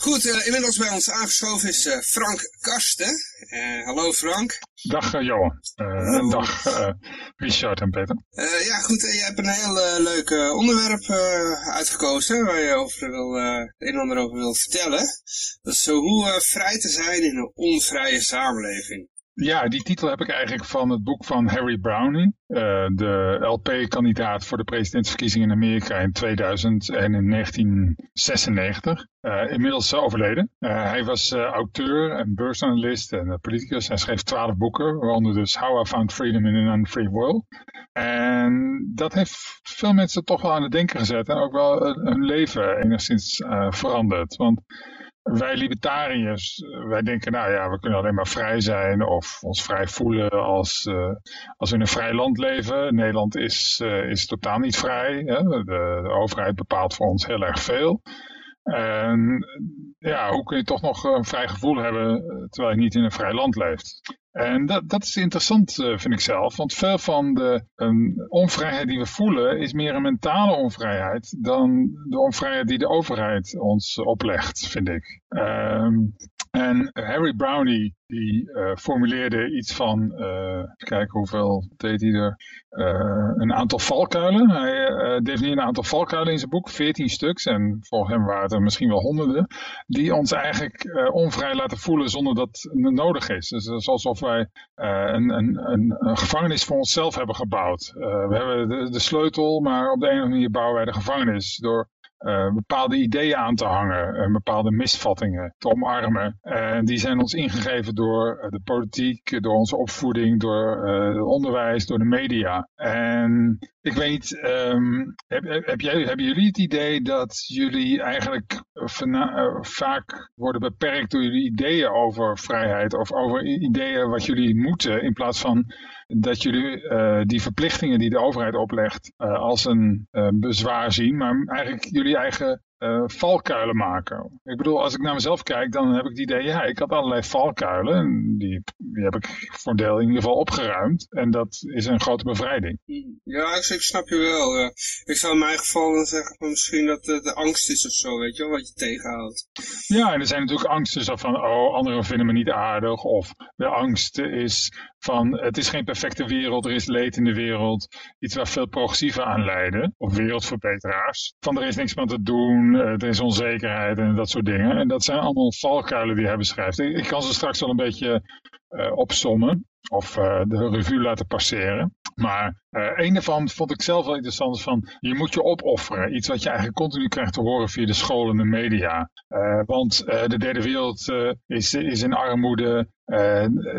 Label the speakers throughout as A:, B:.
A: Goed, uh, inmiddels bij ons aangeschoven is uh, Frank Karsten. Uh, hallo Frank.
B: Dag Johan. en dag Richard en Peter.
A: ja goed, je hebt een heel leuk onderwerp uitgekozen waar je over wil, het een en ander over wilt vertellen. Dat is hoe vrij te zijn in een onvrije samenleving.
B: Ja, die titel heb ik eigenlijk van het boek van Harry Browning, uh, de LP-kandidaat voor de presidentsverkiezingen in Amerika in 2000 en in 1996. Uh, inmiddels overleden. Uh, hij was auteur en beursanalist en politicus. Hij schreef twaalf boeken, waaronder dus How I Found Freedom in an Unfree World. En dat heeft veel mensen toch wel aan het denken gezet en ook wel hun leven enigszins veranderd. Want wij libertariërs, wij denken, nou ja, we kunnen alleen maar vrij zijn of ons vrij voelen als, uh, als we in een vrij land leven. Nederland is, uh, is totaal niet vrij. Hè? De, de, overheid bepaalt voor ons heel erg veel. En ja, hoe kun je toch nog een vrij gevoel hebben eh, terwijl je niet in een vrij land leeft? En dat, dat is interessant, vind ik zelf. Want veel van de um, onvrijheid die we voelen is meer een mentale onvrijheid dan de onvrijheid die de overheid ons oplegt, vind ik. Um, en Harry Brownie die uh, formuleerde iets van, uh, kijken hoeveel deed hij er, uh, een aantal valkuilen. Hij definieerde een aantal valkuilen in zijn boek, 14 stuks, en volgens hem waren er misschien wel honderden, die ons eigenlijk onvrij laten voelen zonder dat het nodig is. Dus alsof wij een, een, een, een, gevangenis voor onszelf hebben gebouwd. we hebben de, de sleutel, maar op de een of andere manier bouwen wij de gevangenis door uh, bepaalde ideeën aan te hangen, uh, bepaalde misvattingen te omarmen. En die zijn ons ingegeven door uh, de politiek, door onze opvoeding, door het onderwijs, door de media. En ik weet niet, um, heb, heb jij, hebben jullie het idee dat jullie eigenlijk vaak worden beperkt door jullie ideeën over vrijheid of over ideeën wat jullie moeten in plaats van dat jullie uh, die verplichtingen die de overheid oplegt uh, als een bezwaar zien, maar eigenlijk jullie eigen uh, valkuilen maken. Ik bedoel, als ik naar mezelf kijk, dan heb ik het idee, ja, ik had allerlei valkuilen. En die, die heb ik voor een deel in ieder geval opgeruimd. En dat is een grote bevrijding.
A: Ja, ik, ik snap je wel. Ja. Ik zou in mijn geval dan zeggen van misschien dat het de angst is of zo, weet je wel, wat je tegenhoudt.
B: Ja, en er zijn natuurlijk angsten zo van, oh, anderen vinden me niet aardig. Of de angst is van, het is geen perfecte wereld, er is leed in de wereld. Iets waar veel progressieven aan leiden, of wereldverbeteraars. Van, er is niks meer te doen het is onzekerheid en dat soort dingen. En dat zijn allemaal valkuilen die hij beschrijft. Ik kan ze straks wel een beetje uh, opsommen of uh, de revue laten passeren. Maar uh, een daarvan vond ik zelf wel interessant van je moet je opofferen. Iets wat je eigenlijk continu krijgt te horen via de school en de media. Uh, want uh, de derde wereld is, is in armoede.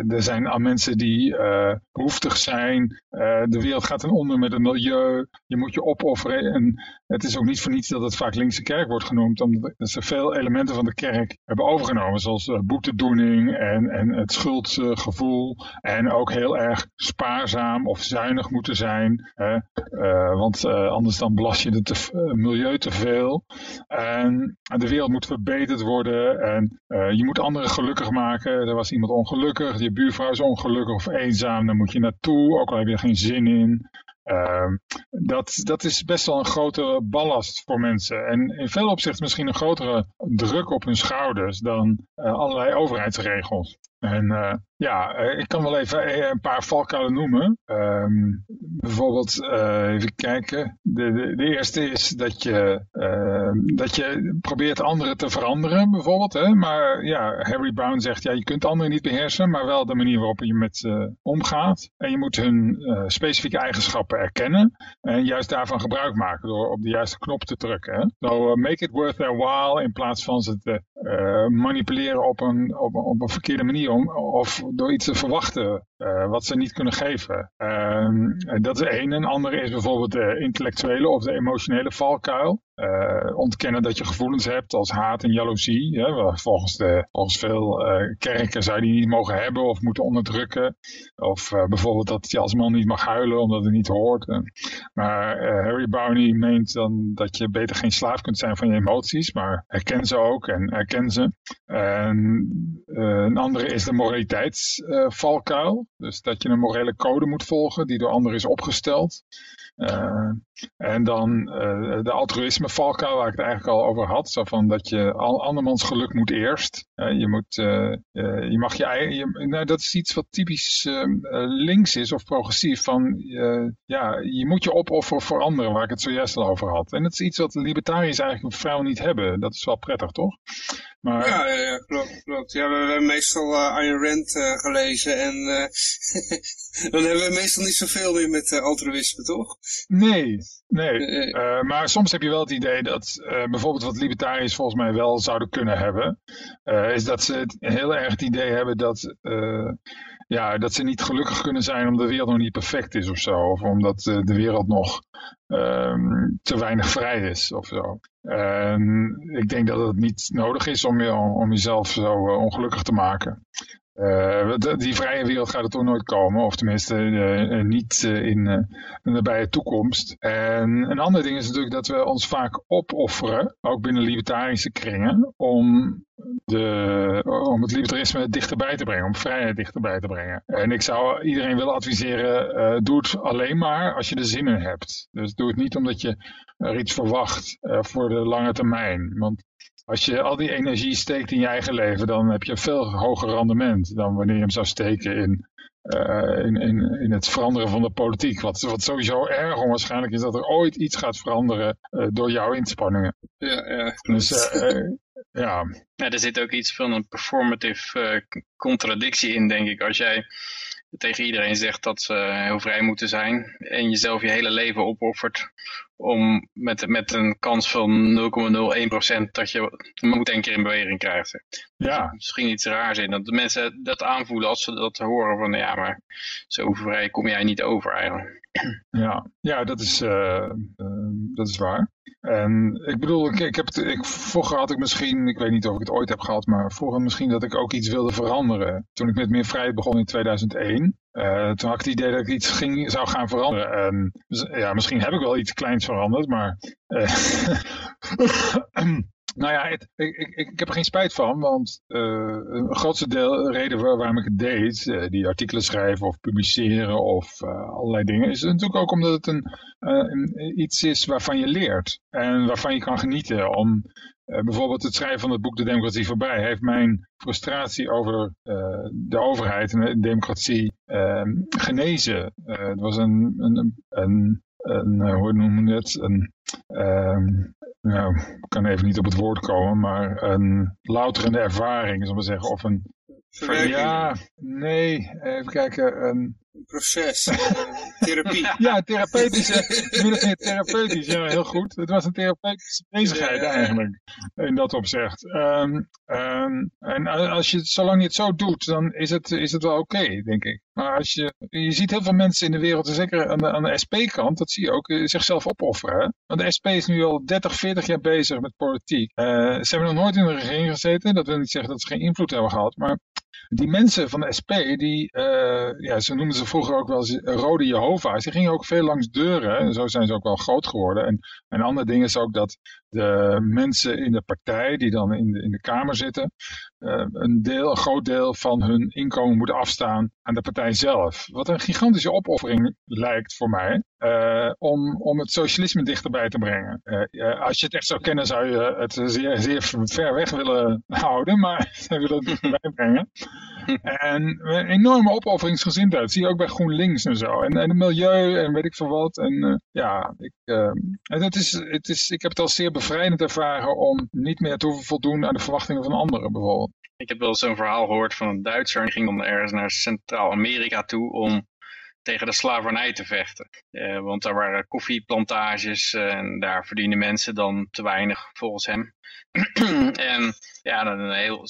B: er zijn al mensen die behoeftig zijn. de wereld gaat ten onder met het milieu. Je moet je opofferen. En het is ook niet voor niets dat het vaak linkse kerk wordt genoemd. Omdat ze veel elementen van de kerk hebben overgenomen. Zoals boetedoening en, en het schuldgevoel. En ook heel erg spaarzaam of zuinig moeten zijn. Hè? Uh, want uh, anders dan belast je het uh, milieu te veel. En de wereld moet verbeterd worden. En je moet anderen gelukkig maken. Er was iemand ongelukkig. Je buurvrouw is ongelukkig of eenzaam. Dan moet je naartoe. Ook al heb je er geen zin in. Uh, dat, dat is best wel een grote ballast voor mensen. En in veel opzichten misschien een grotere druk op hun schouders dan allerlei overheidsregels. En uh, ja, eh, ik kan wel even een paar valkuilen noemen. Um, bijvoorbeeld, even kijken. De, de, de, eerste is dat je, uh, dat je probeert anderen te veranderen, bijvoorbeeld. Hè? Maar ja, Harry Brown zegt, ja, je kunt anderen niet beheersen, maar wel de manier waarop je met ze omgaat. En je moet hun specifieke eigenschappen erkennen en juist daarvan gebruik maken door op de juiste knop te drukken. Hè? So, make it worth their while in plaats van ze te manipuleren op een, op, op een verkeerde manier om, of door iets te verwachten uh, wat ze niet kunnen geven. Uh, dat is één. Een andere is bijvoorbeeld de intellectuele of de emotionele valkuil. Uh, ontkennen dat je gevoelens hebt als haat en jaloezie. Hè, volgens, de, veel uh, kerken zou je die niet mogen hebben of moeten onderdrukken. Of uh, bijvoorbeeld dat je als man niet mag huilen omdat het niet hoort. maar Harry Bowney meent dan dat je beter geen slaaf kunt zijn van je emoties. Maar herken ze ook en erken ze. En een andere is de moraliteitsvalkuil. dus dat je een morele code moet volgen die door anderen is opgesteld. Uh, En dan uh, de altruïsme valkuil waar ik het eigenlijk al over had. Zo van dat je al andermans geluk moet eerst. je, moet, je mag je eigen... Nou, dat is iets wat typisch ehm, links is of progressief. Van, ja, je moet je opofferen voor anderen, waar ik het zojuist al over had. En dat is iets wat libertariërs eigenlijk vrijwel niet hebben. Dat is wel prettig, toch?
A: Maar... Ja, ja, klopt, klopt. Ja, we, hebben meestal uh, Ayn Rand gelezen en dan hebben we meestal niet zoveel meer met altruïsme, toch?
B: Nee, nee. maar soms heb je wel het idee dat bijvoorbeeld wat libertariërs volgens mij wel zouden kunnen hebben, is dat ze het, heel erg het idee hebben dat ja, dat ze niet gelukkig kunnen zijn omdat de wereld nog niet perfect is of zo. Of omdat de wereld nog um, te weinig vrij is of zo. En ik denk dat het niet nodig is om, je, om jezelf zo ongelukkig te maken. Uh, die vrije wereld gaat er toch nooit komen, of tenminste uh, niet uh, in de nabije toekomst. En een ander ding is natuurlijk dat we ons vaak opofferen, ook binnen libertarische kringen, om, de, om het libertarisme dichterbij te brengen, om vrijheid dichterbij te brengen. En ik zou iedereen willen adviseren, doe het alleen maar als je er zin in hebt. Dus doe het niet omdat je er iets verwacht voor de lange termijn. Want als je al die energie steekt in je eigen leven, dan heb je een veel hoger rendement dan wanneer je hem zou steken in, uh, in, in, in het veranderen van de politiek. Wat, wat sowieso erg onwaarschijnlijk is dat er ooit iets gaat veranderen uh, door jouw inspanningen.
A: Ja, ja.
B: Dus uh, ja.
C: ja. Er zit ook iets van een performative contradictie in, denk ik. Als jij tegen iedereen zegt dat ze heel vrij moeten zijn en jezelf je hele leven opoffert om met, met een kans van 0,01% dat je moet een keer in beweging krijgt.
B: Ja.
C: Misschien iets raars in, dat de mensen dat aanvoelen als ze dat horen van ja, maar zo vrij kom jij niet over eigenlijk.
B: Ja, ja dat, is, uh, uh, dat is waar. En ik bedoel, ik, ik heb het, ik, vroeger had ik misschien, ik weet niet of ik het ooit heb gehad, maar vroeger misschien dat ik ook iets wilde veranderen. Toen ik met meer vrijheid begon in 2001, uh, toen had ik het idee dat ik iets ging, zou gaan veranderen. En ja, misschien heb ik wel iets kleins veranderd, maar... Nou ja, ik, ik, ik, heb er geen spijt van, want uh, een grootste deel, reden waarom ik het deed, die artikelen schrijven of publiceren of allerlei dingen, is natuurlijk ook omdat het een, een, iets is waarvan je leert en waarvan je kan genieten. Om bijvoorbeeld het schrijven van het boek De Democratie Voorbij heeft mijn frustratie over de overheid en de democratie ehm, genezen. het was een, een, een, een hoe noem je het, een... Um, nou, ik kan even niet op het woord komen, maar een louterende ervaring, zal ik maar zeggen. Of een, ja, nee, even kijken, een,
A: proces, therapie.
B: ja, therapeutische, min of meer therapeutisch, ja, heel goed. Het was een therapeutische bezigheid eigenlijk, in dat opzicht. Um, um, en als je, zolang je het zo doet, dan is het, is het wel oké, denk ik. Maar als je, je ziet heel veel mensen in de wereld, zeker aan de, aan de SP-kant, dat zie je ook, eh, zichzelf opofferen. Hè? Want de SP is nu al 30, 40 jaar bezig met politiek. Uh, ze hebben nog nooit in de regering gezeten, dat wil niet zeggen dat ze geen invloed hebben gehad, maar die mensen van de SP, die, uh, ja, ze noemden ze vroeger ook wel rode Jehovah's, die gingen ook veel langs deuren. En zo zijn ze ook wel groot geworden. En een ander ding is ook dat de mensen in de partij, die dan in de, in de Kamer zitten, uh, een, deel, een groot deel van hun inkomen moeten afstaan aan de partij zelf. Wat een gigantische opoffering lijkt voor mij, uh, om, om het socialisme dichterbij te brengen. Uh, als je het echt zou kennen, zou je het zeer, zeer ver weg willen houden, maar ze willen het dichterbij brengen. En een enorme opofferingsgezindheid, zie je ook bij GroenLinks en zo. En, en het milieu en weet ik veel wat. En ja, ik, het is, het is, ik heb het al zeer bevrijdend ervaren om niet meer te hoeven voldoen aan de verwachtingen van anderen bijvoorbeeld.
C: Ik heb wel zo'n verhaal gehoord van een Duitser. Die ging dan ergens naar Centraal-Amerika toe om tegen de slavernij te vechten. Uh, want daar waren koffieplantages uh, en daar verdienen mensen dan te weinig volgens hem. en ja, dan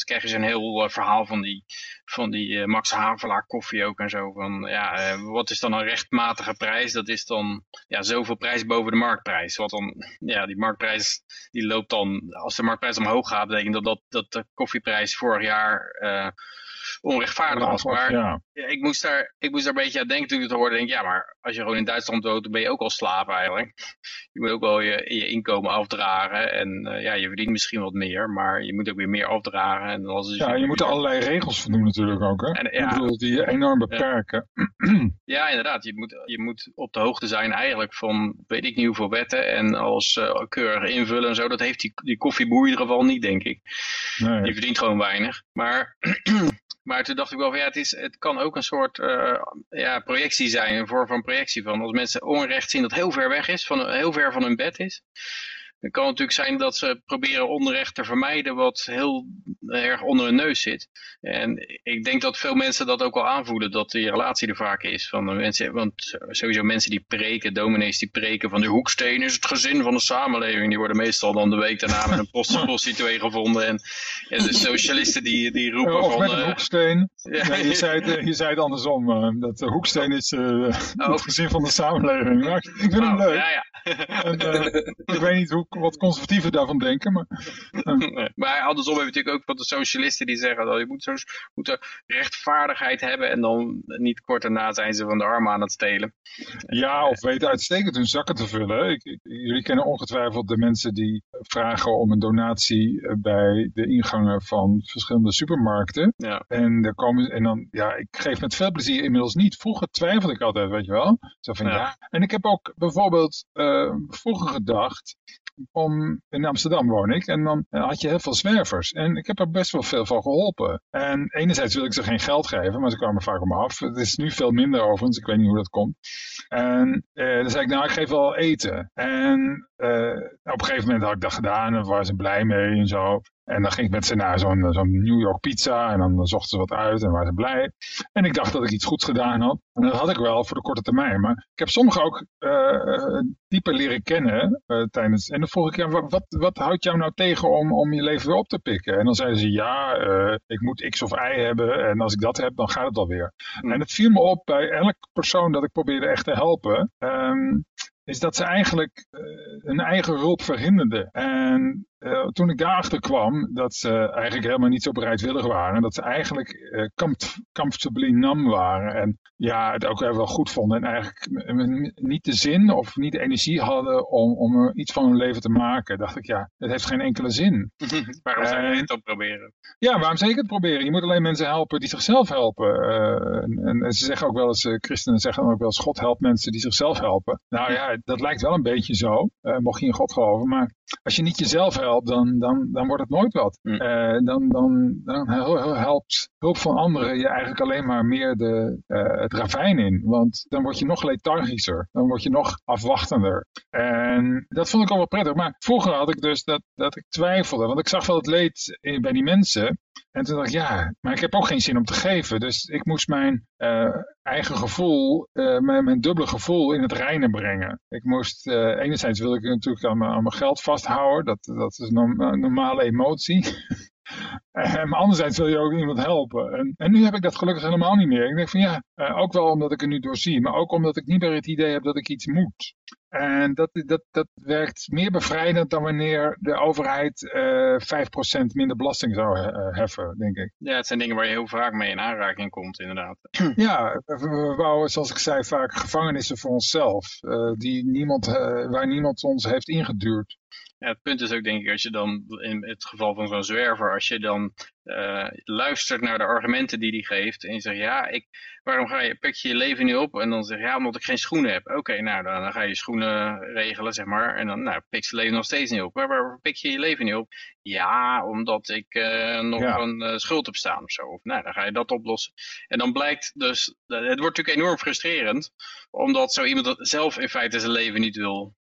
C: krijg je zo'n heel uh, verhaal van die, van die Max Havelaar koffie ook en zo. Van, ja, wat is dan een rechtmatige prijs? Dat is dan ja, zoveel prijs boven de marktprijs. Wat dan, ja, die marktprijs die loopt dan, als de marktprijs omhoog gaat, betekent dat dat, dat de koffieprijs vorig jaar onrechtvaardig was. Maar ja. ik, moest daar, ik moest daar een beetje aan denken toen ik het hoorde. Denk, ja, maar als je gewoon in Duitsland woont, dan ben je ook al slaaf eigenlijk. Je moet ook wel je, je inkomen afdragen. En uh, ja, je verdient misschien wat meer, maar je moet ook weer meer afdragen. En als dus
B: ja, je moet er allerlei regels van doen natuurlijk ook. Hè? En, ja, ik bedoel, die je enorm beperken.
C: Ja, inderdaad. Je moet, je moet op de hoogte zijn eigenlijk van weet ik niet hoeveel wetten. En als uh, keurig invullen en zo, dat heeft die, die koffieboer in ieder geval niet, denk ik. Nee. Die verdient gewoon weinig. Maar Maar toen dacht ik wel van ja, het, is, het kan ook een soort uh, ja, projectie zijn, een vorm van projectie van als mensen onrecht zien dat heel ver weg is, van, heel ver van hun bed is. Het kan natuurlijk zijn dat ze proberen onrecht te vermijden wat heel erg onder hun neus zit. En ik denk dat veel mensen dat ook al aanvoelen, dat die relatie er vaak is. Van de mensen, want sowieso mensen die preken, dominees die preken van de hoeksteen is het gezin van de samenleving. Die worden meestal dan de week daarna met een prostituee gevonden. En, en de socialisten die, die roepen
B: of
C: van...
B: met een uh, hoeksteen. Ja, je, zei het, je zei het andersom, uh, dat de hoeksteen is uh, oh. het gezin van de samenleving. Maar ik vind oh, hem leuk. Ja, ja. en, ik weet niet hoe wat conservatieven daarvan denken. Maar,
C: uh. maar andersom heb je natuurlijk ook van de socialisten die zeggen dat je moet, zo, moet rechtvaardigheid hebben en dan niet kort daarna zijn ze van de armen aan het stelen.
B: Ja, of weten uitstekend hun zakken te vullen. Ik, ik, jullie kennen ongetwijfeld de mensen die vragen om een donatie eh, bij de ingangen van verschillende supermarkten. Ja. En, daar komen, en dan, ja, ik geef met veel plezier inmiddels niet. Vroeger twijfelde ik altijd, weet je wel. Zo van ja. ja. En ik heb ook bijvoorbeeld uh, vroeger gedacht, om, in Amsterdam woon ik, en dan had je heel veel zwervers. En ik heb er best wel veel van geholpen. En enerzijds wil ik ze geen geld geven, maar ze kwamen vaak om me af. Het is nu veel minder overigens, ik weet niet hoe dat komt. En eh, dan zei ik, nou, ik geef wel eten. En uh, op een gegeven moment had ik dat gedaan en waren ze blij mee en zo. En dan ging ik met ze naar zo'n zo'n New York pizza en dan zochten ze wat uit en waren ze blij. En ik dacht dat ik iets goeds gedaan had. En dat had ik wel voor de korte termijn. Maar ik heb sommigen ook uh, dieper leren kennen uh, tijdens... En dan vroeg ik, ja, wat, wat houdt jou nou tegen om, om je leven weer op te pikken? En dan zeiden ze, ja, ik moet X of Y hebben en als ik dat heb, dan gaat het alweer. Mm. En het viel me op bij elke persoon dat ik probeerde echt te helpen... Um, is dat ze eigenlijk uh, hun eigen hulp verhinderden. En uh, toen ik daarachter kwam dat ze eigenlijk helemaal niet zo bereidwillig waren. Dat ze eigenlijk uh, comfortably nam waren. En ja, het ook wel goed vonden. En eigenlijk niet de zin of niet de energie hadden om, om iets van hun leven te maken. Dacht ik, ja, het heeft geen enkele zin.
C: waarom zou je het dan proberen?
B: Ja, waarom zeker het proberen? Je moet alleen mensen helpen die zichzelf helpen. Uh, en, en, ze zeggen ook wel eens, christenen zeggen ook wel eens, God helpt mensen die zichzelf helpen. Nou ja, dat lijkt wel een beetje zo, mocht je in God geloven. Maar als je niet jezelf helpt, dan, dan, dan wordt het nooit wat. Mm. Uh, dan, dan, dan helpt hulp van anderen je eigenlijk alleen maar meer de, uh, het ravijn in. Want dan word je nog lethargischer. Dan word je nog afwachtender. En dat vond ik al wel prettig. Maar vroeger had ik dus dat, dat ik twijfelde. Want ik zag wel het leed bij die mensen. En toen dacht ik, ja, maar ik heb ook geen zin om te geven. Dus ik moest mijn uh, eigen gevoel, uh, mijn, mijn, dubbele gevoel in het reine brengen. Ik moest, uh, enerzijds wil ik natuurlijk aan mijn, geld vasthouden. Dat, dat is een normale emotie. maar anderzijds wil je ook iemand helpen. En, en, nu heb ik dat gelukkig helemaal niet meer. Ik denk van ja, ook wel omdat ik er nu door zie. Maar ook omdat ik niet meer het idee heb dat ik iets moet. En dat, dat, dat werkt meer bevrijdend dan wanneer de overheid uh, 5% minder belasting zou heffen, denk ik.
C: Ja, het zijn dingen waar je heel vaak mee in aanraking komt, inderdaad.
B: Ja, we, bouwen, zoals ik zei, vaak gevangenissen voor onszelf, uh, die niemand, uh, waar niemand ons heeft ingeduurd.
C: Ja, het punt is ook denk ik, als je dan in het geval van zo'n zwerver, als je dan uh, luistert naar de argumenten die hij geeft en je zegt, ja, ik, waarom ga je, pik je je leven niet op? En dan zeg je, ja, omdat ik geen schoenen heb. Oké, nou, dan, dan, ga je schoenen regelen, zeg maar, en dan nou, pik je leven nog steeds niet op. Maar waarom pik je je leven niet op? Ja, omdat ik uh, nog ja. een uh, schuld heb staan of zo. Of, nou, dan ga je dat oplossen. En dan blijkt dus, het wordt natuurlijk enorm frustrerend, omdat zo iemand zelf in feite zijn leven niet wil,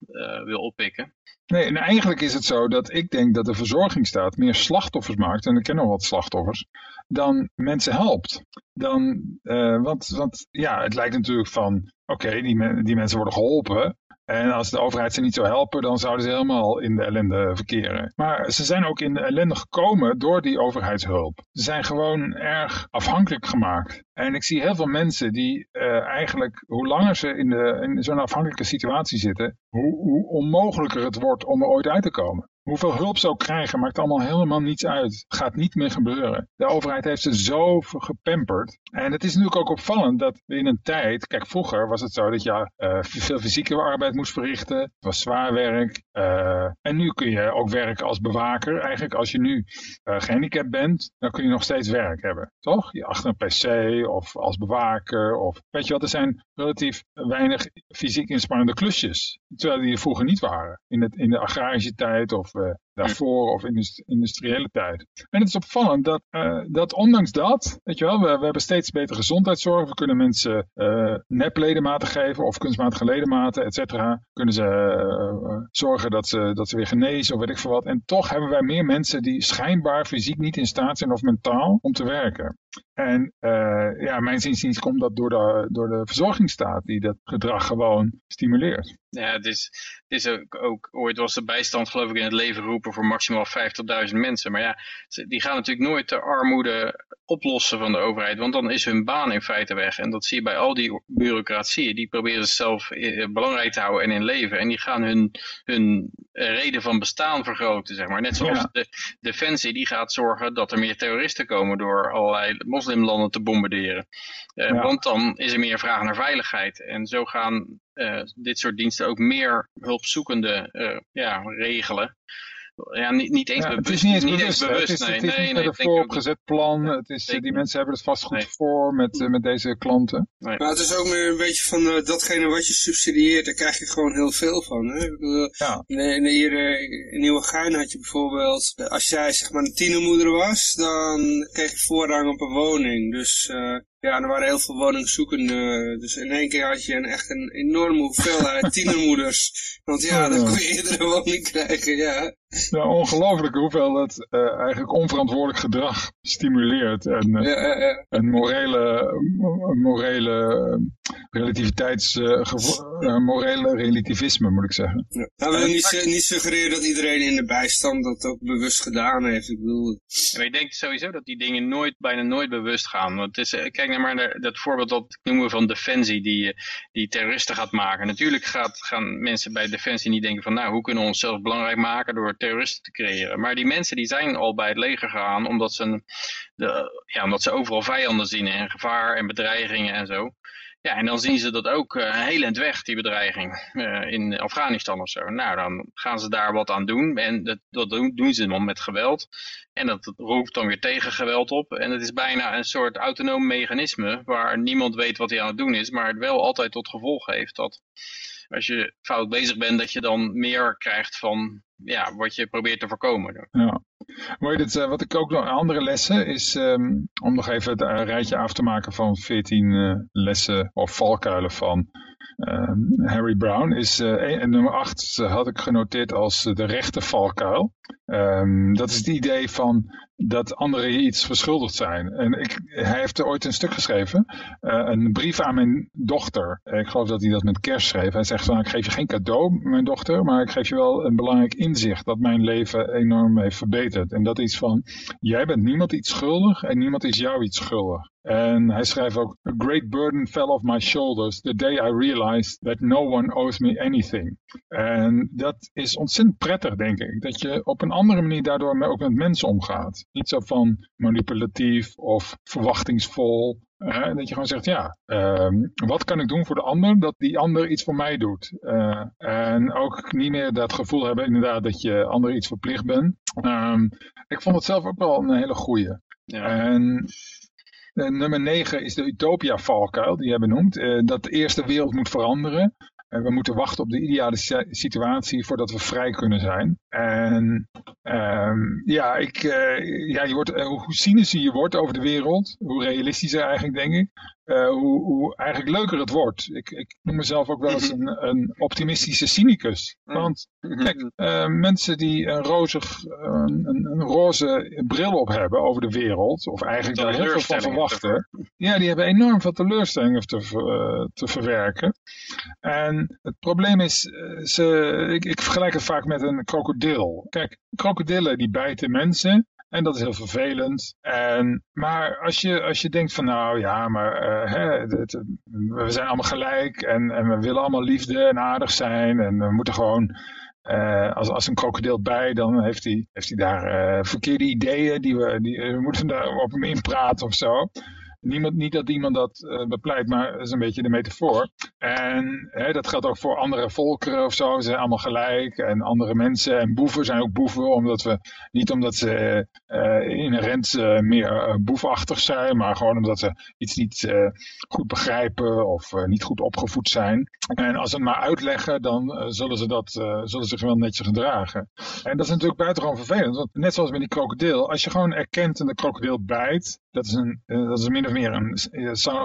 C: wil oppikken.
B: Nee, en eigenlijk is het zo dat ik denk dat de verzorgingsstaat meer slachtoffers maakt, en ik ken nog wat slachtoffers, dan mensen helpt. Dan, uh, want, ja, het lijkt natuurlijk van, oké, die, die mensen worden geholpen, en als de overheid ze niet zou helpen, dan zouden ze helemaal in de ellende verkeren. Maar ze zijn ook in de ellende gekomen door die overheidshulp. Ze zijn gewoon erg afhankelijk gemaakt. En ik zie heel veel mensen die uh, eigenlijk, hoe langer ze in, de, in zo'n afhankelijke situatie zitten, hoe, hoe onmogelijker het wordt om er ooit uit te komen. Hoeveel hulp ze ook krijgen, maakt allemaal helemaal niets uit. Gaat niet meer gebeuren. De overheid heeft ze zo gepamperd. En het is natuurlijk ook opvallend dat in een tijd, kijk vroeger was het zo dat je uh, veel fysieke arbeid moest verrichten. Het was zwaar werk. Uh, en nu kun je ook werken als bewaker. Eigenlijk als je nu uh, gehandicapt bent, dan kun je nog steeds werk hebben. Toch? Je achter een pc of als bewaker. Of, weet je wat, er zijn relatief weinig fysiek inspannende klusjes. Terwijl die er vroeger niet waren. In, het, in de agrarische tijd of uh, daarvoor of in de industriële tijd. En het is opvallend dat, uh, dat ondanks dat, weet je wel, we, we hebben steeds betere gezondheidszorg. We kunnen mensen uh, nepledematen geven of kunstmatige ledematen, et cetera. Kunnen ze uh, zorgen dat ze, dat ze weer genezen of weet ik veel wat. En toch hebben wij meer mensen die schijnbaar fysiek niet in staat zijn of mentaal om te werken. En uh, ja, mijn zinziens komt dat door de, door de verzorgingsstaat die dat gedrag gewoon stimuleert.
C: Ja, het is, het is ook, ook, ooit was de bijstand geloof ik in het leven geroepen voor maximaal 50.000 mensen. Maar ja, die gaan natuurlijk nooit de armoede oplossen van de overheid, want dan is hun baan in feite weg. En dat zie je bij al die bureaucratieën, die proberen zichzelf eh, belangrijk te houden en in leven. En die gaan hun, hun reden van bestaan vergroten, zeg maar. Net zoals de Defensie, die gaat zorgen dat er meer terroristen komen door allerlei moslimlanden te bombarderen. Uh, ja. Want dan is er meer vraag naar veiligheid. En zo gaan uh, dit soort diensten ook meer hulpzoekende uh, ja, regelen. Ja, niet, niet eens
B: ja,
C: bewust.
B: Het is niet eens
C: niet
B: bewust.
C: eens bewust
B: het is,
C: nee,
B: het is
C: nee,
B: niet
C: nee,
B: met
C: ik
B: een vooropgezet plan.
C: Ja,
B: het is,
C: zeker
B: die mensen hebben het vast goed
C: Nee.
B: voor met, eh, met deze klanten.
A: Maar het is ook meer een beetje van uh, datgene wat je subsidieert, daar krijg je gewoon heel veel van. Hè?
B: Ja.
A: in, hier uh, in Nieuwegein had je bijvoorbeeld, als jij zeg maar een tienermoeder was, dan kreeg je voorrang op een woning. Dus uh, ja, er waren heel veel woningzoekenden. Dus in één keer had je een, echt een enorme hoeveelheid tienermoeders. Want ja, dan kon je eerder een woning krijgen, ja.
B: Ja, ongelooflijk hoeveel het uh, eigenlijk onverantwoordelijk gedrag stimuleert. En, uh,
A: ja, ja, ja.
B: en morele, morele relativiteits, uh, morele relativisme moet ik zeggen.
A: Ja. Nou, we willen niet, niet suggereren dat iedereen in de bijstand dat ook bewust gedaan heeft. Ik bedoel...
C: Ja, maar ik denk sowieso dat die dingen nooit, bijna nooit bewust gaan. Want het is, kijk nou maar naar dat voorbeeld dat ik noemde van Defensie, die, die terroristen gaat maken. Natuurlijk gaat, gaan mensen bij Defensie niet denken van, nou, hoe kunnen we onszelf belangrijk maken door terroristen te creëren. Maar die mensen die zijn al bij het leger gegaan omdat ze, een, de, ja, omdat ze overal vijanden zien en gevaar en bedreigingen en zo. Ja, en dan zien ze dat ook uh, heel eind weg, die bedreiging, uh, in Afghanistan of zo. Nou, dan gaan ze daar wat aan doen en dat, dat doen, doen ze dan met geweld. En dat, dat roept dan weer tegen geweld op. En het is bijna een soort autonoom mechanisme waar niemand weet wat hij aan het doen is, maar het wel altijd tot gevolg heeft dat als je fout bezig bent, dat je dan meer krijgt van ja, wat je probeert te voorkomen.
B: Ja. Maar dit, uh, wat ik ook nog andere lessen is, um, om nog even het rijtje af te maken van 14 uh, lessen of valkuilen van um, Harry Brown, is een, nummer 8 had ik genoteerd als de rechte valkuil. Um, dat is het idee van dat anderen je iets verschuldigd zijn. En ik, hij heeft ooit een stuk geschreven, uh, een brief aan mijn dochter. Ik geloof dat hij dat met kerst schreef. Hij zegt van, ik geef je geen cadeau, mijn dochter, maar ik geef je wel een belangrijk inzicht dat mijn leven enorm heeft verbeterd. En dat is van, jij bent niemand iets schuldig en niemand is jou iets schuldig. En hij schrijft ook, a great burden fell off my shoulders the day I realized that no one owes me anything. En dat is ontzettend prettig, denk ik. Dat je op een andere manier daardoor ook met mensen omgaat. Niet zo van manipulatief of verwachtingsvol. Uh, dat je gewoon zegt, ja, uh, wat kan ik doen voor de ander, dat die ander iets voor mij doet. Uh, en ook niet meer dat gevoel hebben inderdaad dat je ander iets verplicht bent. Um, ik vond het zelf ook wel een hele goeie. Ja. En uh, nummer 9 is de Utopia-valkuil, die jij benoemt. Uh, dat de eerste wereld moet veranderen. Uh, we moeten wachten op de ideale situatie voordat we vrij kunnen zijn. En um, ja, ik, uh, ja je wordt, uh, hoe cynischer je wordt over de wereld, hoe realistischer eigenlijk, denk ik. Hoe, hoe, eigenlijk leuker het wordt. Ik, ik noem mezelf ook wel eens een, een optimistische cynicus. Want kijk, mensen die een rozig, een, een, roze bril op hebben over de wereld, of eigenlijk daar heel veel van verwachten, ja, die hebben enorm veel teleurstellingen te, te verwerken. En het probleem is, ze, ik, ik vergelijk het vaak met een krokodil. Kijk, krokodillen die bijten mensen. En dat is heel vervelend. En, maar als je, als je denkt van nou ja, maar uh, hè, we zijn allemaal gelijk en, en we willen allemaal liefde en aardig zijn. En we moeten gewoon als, als een krokodil bij, dan heeft hij, heeft hij daar verkeerde ideeën. Die we, die, we moeten daar op hem inpraten of zo. Niemand, niet dat iemand dat uh, bepleit, maar dat is een beetje de metafoor. En hè, dat geldt ook voor andere volkeren of zo. Ze zijn allemaal gelijk. En andere mensen en boeven zijn ook boeven. Omdat we, niet omdat ze uh, inherent uh, meer boefachtig zijn. Maar gewoon omdat ze iets niet goed begrijpen of niet goed opgevoed zijn. En als ze het maar uitleggen, dan zullen ze dat, zullen zich wel netjes gedragen. En dat is natuurlijk buitengewoon vervelend. Want net zoals met die krokodil. Als je gewoon erkent en de krokodil bijt. Dat is, een, dat is min of meer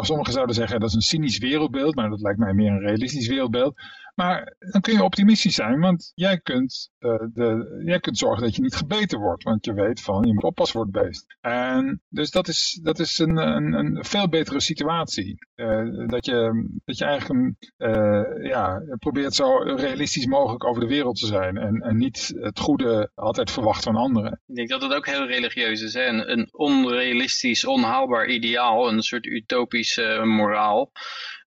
B: sommigen zouden zeggen dat is een cynisch wereldbeeld, maar dat lijkt mij meer een realistisch wereldbeeld. Maar dan kun je optimistisch zijn, want jij kunt, uh, de, jij kunt zorgen dat je niet gebeten wordt. Want je weet van, je moet oppassen voor beest. En dus dat is, dat is een, een, een veel betere situatie. Uh, dat, je, dat je eigenlijk uh, ja, probeert zo realistisch mogelijk over de wereld te zijn. En, en niet het goede altijd verwacht van anderen.
C: Ik denk dat het ook heel religieus is. Een, een onrealistisch, onhaalbaar ideaal. Een soort utopische moraal.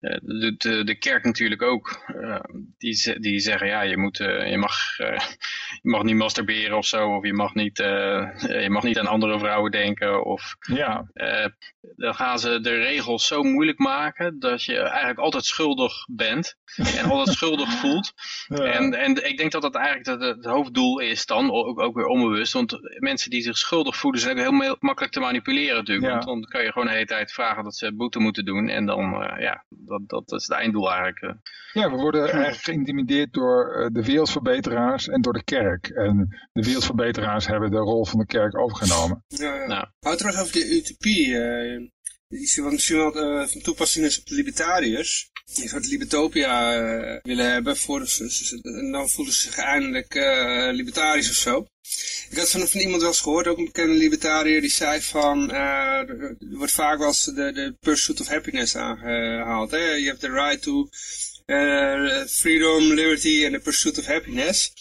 C: Eh, de, de, de, kerk natuurlijk ook. Uh, die, die zeggen, ja, je, moet, uh, je, mag, je mag niet masturberen of zo. Of je mag niet, je mag niet aan andere vrouwen denken. Of,
B: ja.
C: dan gaan ze de regels zo moeilijk maken dat je eigenlijk altijd schuldig bent. en altijd schuldig voelt. Ja. En, en ik denk dat dat eigenlijk het, het hoofddoel is dan, ook, ook, weer onbewust. Want mensen die zich schuldig voelen zijn ook heel makkelijk te manipuleren natuurlijk. Ja. Want dan kan je gewoon de hele tijd vragen dat ze boete moeten doen. En dan, ja dat, dat is het einddoel eigenlijk. Eh.
B: Ja, we worden eigenlijk geïntimideerd door eh, de wereldverbeteraars en door de kerk. En de wereldverbeteraars hebben de rol van de kerk overgenomen.
A: Ja, ja. Nou. Hou trouwens over de utopie. Uh, wat misschien wel uh, van toepassing is op de libertariërs. Die soort libertopia uh, willen hebben. Voor, en dan voelen ze zich eindelijk uh, libertarisch of zo. Ik had van, van iemand wel eens gehoord, ook een bekende libertariër, die zei van, er wordt vaak wel eens de, pursuit of happiness aangehaald. Hè? Je hebt de right to freedom, liberty en the pursuit of happiness.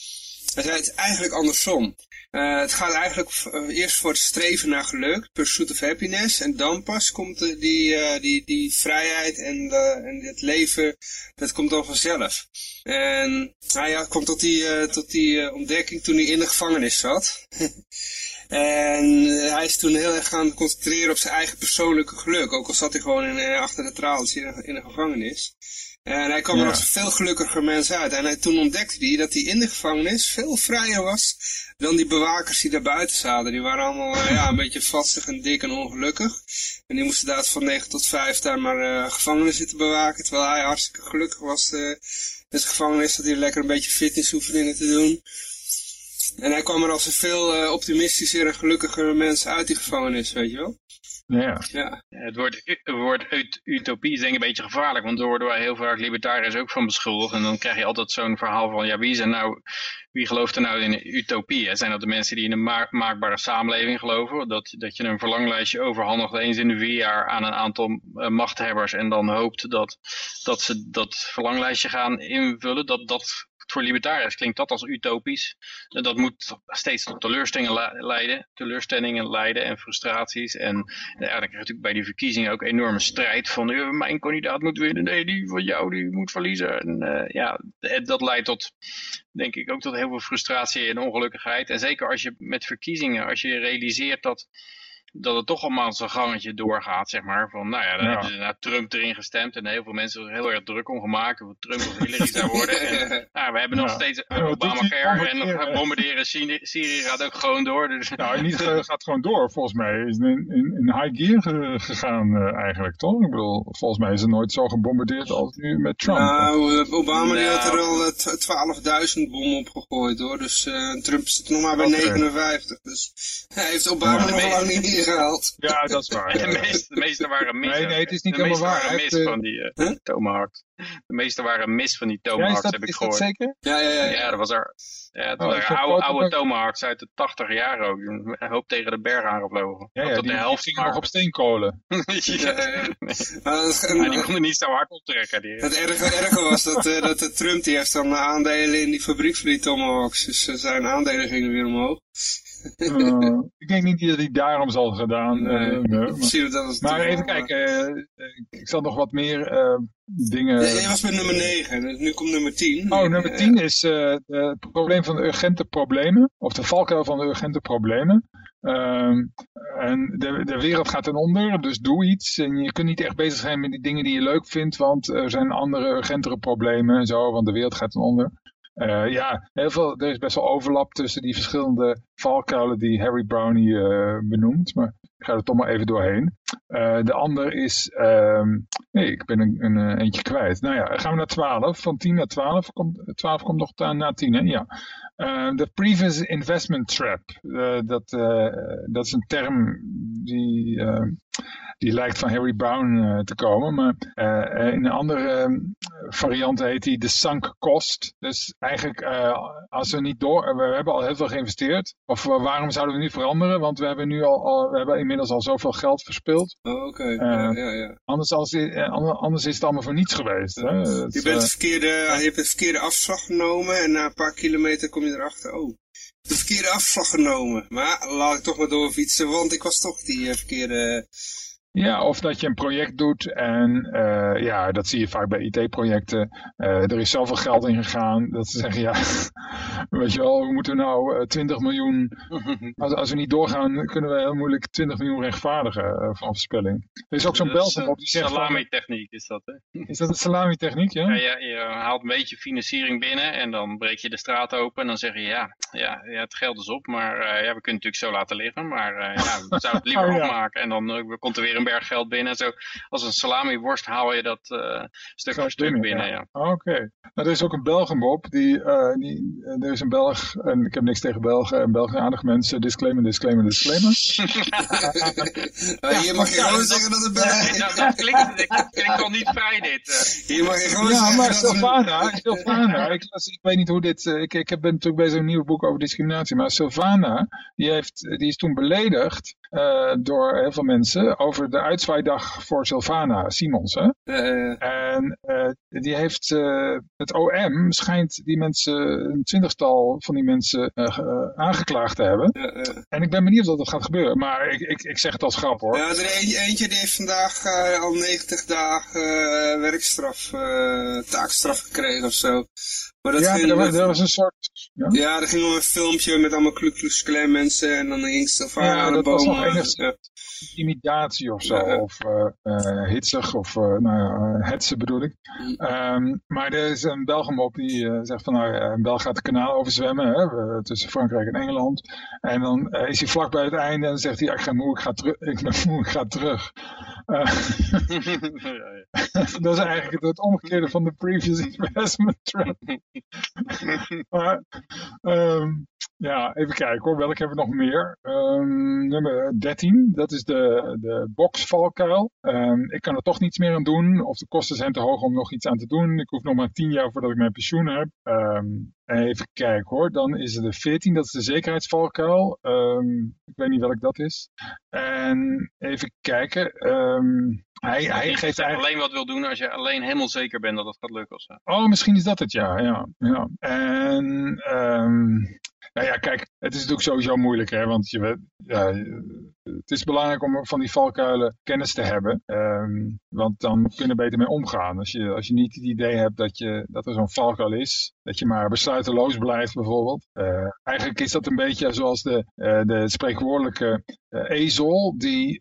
A: Hij zei het eigenlijk andersom. Uh, het gaat eigenlijk uh, eerst voor het streven naar geluk, pursuit of happiness. En dan pas komt de, die, uh, die, die vrijheid en, en het leven, dat komt dan vanzelf. En nou ja, komt tot die, tot die ontdekking toen hij in de gevangenis zat. en hij is toen heel erg gaan concentreren op zijn eigen persoonlijke geluk. Ook al zat hij gewoon in, achter de tralies in, in de gevangenis. En hij kwam er als veel gelukkiger mens uit. En hij, toen ontdekte hij dat hij in de gevangenis veel vrijer was dan die bewakers die daar buiten zaten. Die waren allemaal uh, ja, een beetje vastig en dik en ongelukkig. En die moesten daar van 9 tot 5 daar maar uh, gevangenis zitten bewaken. Terwijl hij hartstikke gelukkig was in de gevangenis. Dat hij lekker een beetje fitnessoefeningen te doen. En hij kwam er als een veel optimistischer en gelukkiger mens uit die gevangenis, weet je wel.
B: Ja.
C: ja. Het woord, het woord utopie is denk ik een beetje gevaarlijk, want daar worden wij heel vaak libertariërs ook van beschuldigd. En dan krijg je altijd zo'n verhaal van, ja, wie, zijn nou, wie gelooft er nou in een utopie? Zijn dat de mensen die in een maakbare samenleving geloven? Dat, dat je een verlanglijstje overhandigt eens in de vier jaar aan een aantal uh, machthebbers en dan hoopt dat, dat ze dat verlanglijstje gaan invullen? Dat, dat voor libertariërs klinkt dat als utopisch. Dat moet steeds tot teleurstellingen leiden, teleurstellingen leiden en frustraties. En dan krijg je natuurlijk bij die verkiezingen ook enorme strijd van mijn kandidaat moet winnen, nee die van jou die moet verliezen. En uh, ja, dat leidt tot, denk ik ook tot heel veel frustratie en ongelukkigheid. En zeker als je met verkiezingen, als je realiseert dat dat het toch allemaal zo'n gangetje doorgaat, zeg maar. Van, nou ja, dan hebben ze naar Trump erin gestemd en heel veel mensen er heel erg druk om gemaakt of Trump of Hillary zou worden. En, nou, we hebben nog steeds Obamacare en nog bombarderen Syrië, Syrië gaat ook gewoon door. Dus.
B: Nou, niet gaat gewoon door. Volgens mij is het in, in, in high gear gegaan uh, eigenlijk, toch? Ik bedoel, volgens mij is het nooit zo gebombardeerd als nu met Trump.
A: Nou, eh, Obama die had er al 12.000 uh, bommen op gegooid, hoor. Dus uh, Trump zit nog maar bij okay. 59. Dus hij heeft Obama nog lang niet
B: ja, dat is waar.
C: De, meeste, de meeste waren mis.
B: Nee, nee, het is niet helemaal waar.
C: mis heeft, van die uh, huh? tomahawks. De meeste waren mis van die tomahawks, ja, dat, heb ik gehoord.
B: zeker?
A: Ja, ja, ja.
C: Ja, dat was er. Ja, het oh, waren oude, oude tomahawks uit de 80 jaar ook. Een hoop tegen de berg aangevlogen.
B: Ja, ja
C: tot
B: die, de helft gingen nog op steenkolen.
C: ja, ja, nee. die konden niet zo hard optrekken. Die.
A: Het erge, erge was dat, uh, dat de Trump die heeft dan aandelen in die fabriek van die tomahawks. Dus uh, zijn aandelen gingen weer omhoog.
B: Ik denk niet dat hij daarom zal gedaan.
A: Nee,
B: maar,
A: dat
B: maar even kijken, ik zal nog wat meer dingen...
A: Je was met nummer 9, dus nu komt nummer 10.
B: Oh, nummer 10 is het probleem van de urgente problemen, of de valkuil van de urgente problemen. Ehm, en de, de wereld gaat ten onder, dus doe iets. En je kunt niet echt bezig zijn met die dingen die je leuk vindt, want er zijn andere urgentere problemen en zo, want de wereld gaat ten onder. Uh, ja, heel veel, er is best wel overlap tussen die verschillende valkuilen die Harry Brownie uh, benoemt. Maar ik ga er toch maar even doorheen. Uh, de ander is, um, nee, ik ben een, een, eentje kwijt. Nou ja, gaan we naar 12. Van 10 naar 12. Komt, 12 komt nog na 10, hè? Ja. De previous investment trap. dat, dat is een term die die lijkt van Harry Brown uh, te komen. Maar uh, in een andere uh, variant heet die de sunk cost. Dus eigenlijk als we niet door, we hebben al heel veel geïnvesteerd. Of waarom zouden we nu veranderen? Want we hebben nu al, al we hebben inmiddels al zoveel geld verspild.
A: Oh, oké. Ja, ja, ja.
B: Anders, als, anders is het allemaal voor niets geweest. Hè?
A: je, bent verkeerde, je hebt een verkeerde afslag genomen en na een paar kilometer kom je erachter. Oh, de verkeerde afslag genomen. Maar laat ik toch maar doorfietsen, want ik was toch die verkeerde
B: ja, of dat je een project doet en uh, ja, dat zie je vaak bij IT-projecten. Uh, er is zoveel geld in gegaan dat ze zeggen, ja, weet je wel, we moeten nou uh, eh, 20 miljoen, als, als we niet doorgaan, kunnen we heel moeilijk 20 miljoen rechtvaardigen van verspilling. Er is ook zo'n Belgen op die zegt...
C: Salami-techniek is dat, hè?
B: Is dat een salami-techniek, ja?
C: Ja, ja? je haalt een beetje financiering binnen en dan breek je de straat open en dan zeg je, ja, ja, ja het geld is op, maar ja, we kunnen het natuurlijk zo laten liggen, maar ja, we zouden het liever oh, afmaken en dan komt er weer een berg geld binnen. En zo als een salami-worst haal je dat uh, stuk voor stuk binnen. ja.
B: Ah, oké. Okay. Nou, er is ook een Belgenbob. Die, uh, die, uh, er is een Belg, en ik heb niks tegen Belgen. En Belgen aardige mensen. Disclaimer, disclaimer, disclaimer.
A: hier mag je gewoon zeggen dat het Belg
C: is. dat klinkt, klinkt al niet vrij dit.
A: Hier mag je gewoon
B: ja,
A: zeggen
B: maar Sylvana, Sylvana ik, ik weet niet hoe dit, ik, ik ben natuurlijk bezig met een nieuw boek over discriminatie. Maar Sylvana, die, heeft, die is toen beledigd door heel veel mensen over de uitzwaaidag voor Sylvana Simons. Hè? Uh, en uh, die heeft, het OM schijnt die mensen, een twintigtal van die mensen aangeklaagd te hebben. En ik ben benieuwd wat er gaat gebeuren. Maar ik, ik, ik zeg het als grap hoor.
A: Ja, er is eentje die heeft vandaag al 90 dagen werkstraf, taakstraf gekregen of zo.
B: Maar dat ja, er, was een soort...
A: Ja? ja, er ging om een filmpje met allemaal Ku Klux mensen en dan ging Sylvana ja, aan de boom.
B: Ja, dat was nog enigszins intimidatie of zo, of uh, hitsig, of uh, nou ja, hetsen bedoel ik. Um, maar er is een Belgemop die zegt van, nou, een Belg gaat het kanaal overzwemmen, hè, tussen Frankrijk en Engeland. En dan is hij vlak bij het einde en dan zegt hij, ja, ik ga moe, ik ga, terug, ik ben moe, ik ga terug. dat is eigenlijk het omgekeerde van de previous investment trend. maar, um, ja, even kijken hoor. Welke hebben we nog meer? Um, nummer 13, dat is de, de boxvalkuil. Um, ik kan er toch niets meer aan doen. Of de kosten zijn te hoog om nog iets aan te doen. Ik hoef nog maar 10 jaar voordat ik mijn pensioen heb. Even kijken hoor. Dan is er de 14, dat is de zekerheidsvalkuil. ik weet niet welk dat is. En even kijken. Hij, hij geeft eigenlijk...
C: alleen wat wil doen als je alleen helemaal zeker bent dat het gaat lukken. Of zo.
B: Oh, misschien is dat het, ja. ja, ja. En nou ja, kijk, het is natuurlijk sowieso moeilijk, hè, want je, ja, het is belangrijk om van die valkuilen kennis te hebben, um, want dan kun je er beter mee omgaan. Als je, als je niet het idee hebt dat, je, dat er zo'n valkuil is, dat je maar besluiteloos blijft bijvoorbeeld. Uh, eigenlijk is dat een beetje zoals de, uh, de spreekwoordelijke uh, ezel die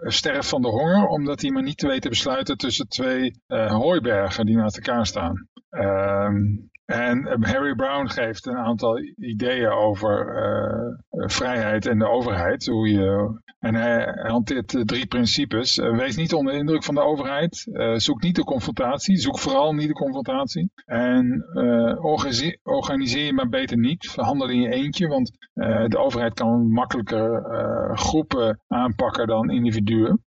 B: sterft van de honger, omdat hij maar niet te weten besluiten tussen twee hooibergen die naast elkaar staan. Um, en eh, Harry Brown geeft een aantal ideeën over uh, vrijheid en de overheid. Hoe je, en hij hanteert drie principes. wees niet onder de indruk van de overheid. zoek niet de confrontatie. Zoek vooral niet de confrontatie. En organiseer, je maar beter niet. Handel in je eentje. Want de overheid kan makkelijker groepen aanpakken dan individuen.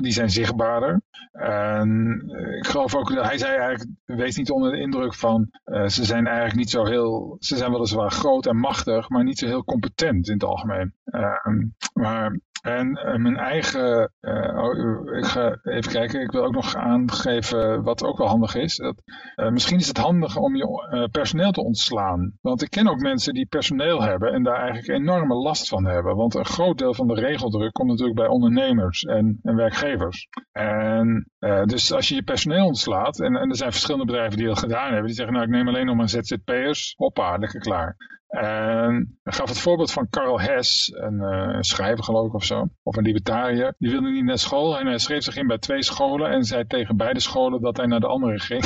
B: die zijn zichtbaarder. En ik geloof ook, hij zei eigenlijk, wees niet onder de indruk van, uh, ze zijn eigenlijk niet zo heel, ze zijn weliswaar groot en machtig, maar niet zo heel competent in het algemeen. Ehm, maar en eh, mijn eigen, uh, oh, ik ga even kijken, ik wil ook nog aangeven wat ook wel handig is. Dat, uh, misschien is het handig om je personeel te ontslaan. Want ik ken ook mensen die personeel hebben en daar eigenlijk enorme last van hebben. Want een groot deel van de regeldruk komt natuurlijk bij ondernemers en, en werkgevers. En dus als je je personeel ontslaat, en, en er zijn verschillende bedrijven die dat gedaan hebben, die zeggen nou ik neem alleen nog maar ZZP'ers, hoppa, lekker klaar. En hij gaf het voorbeeld van Karl Hess, een, uh, schrijver geloof ik of zo, of een libertariër. Die wilde niet naar school en hij schreef zich in bij twee scholen en zei tegen beide scholen dat hij naar de andere ging.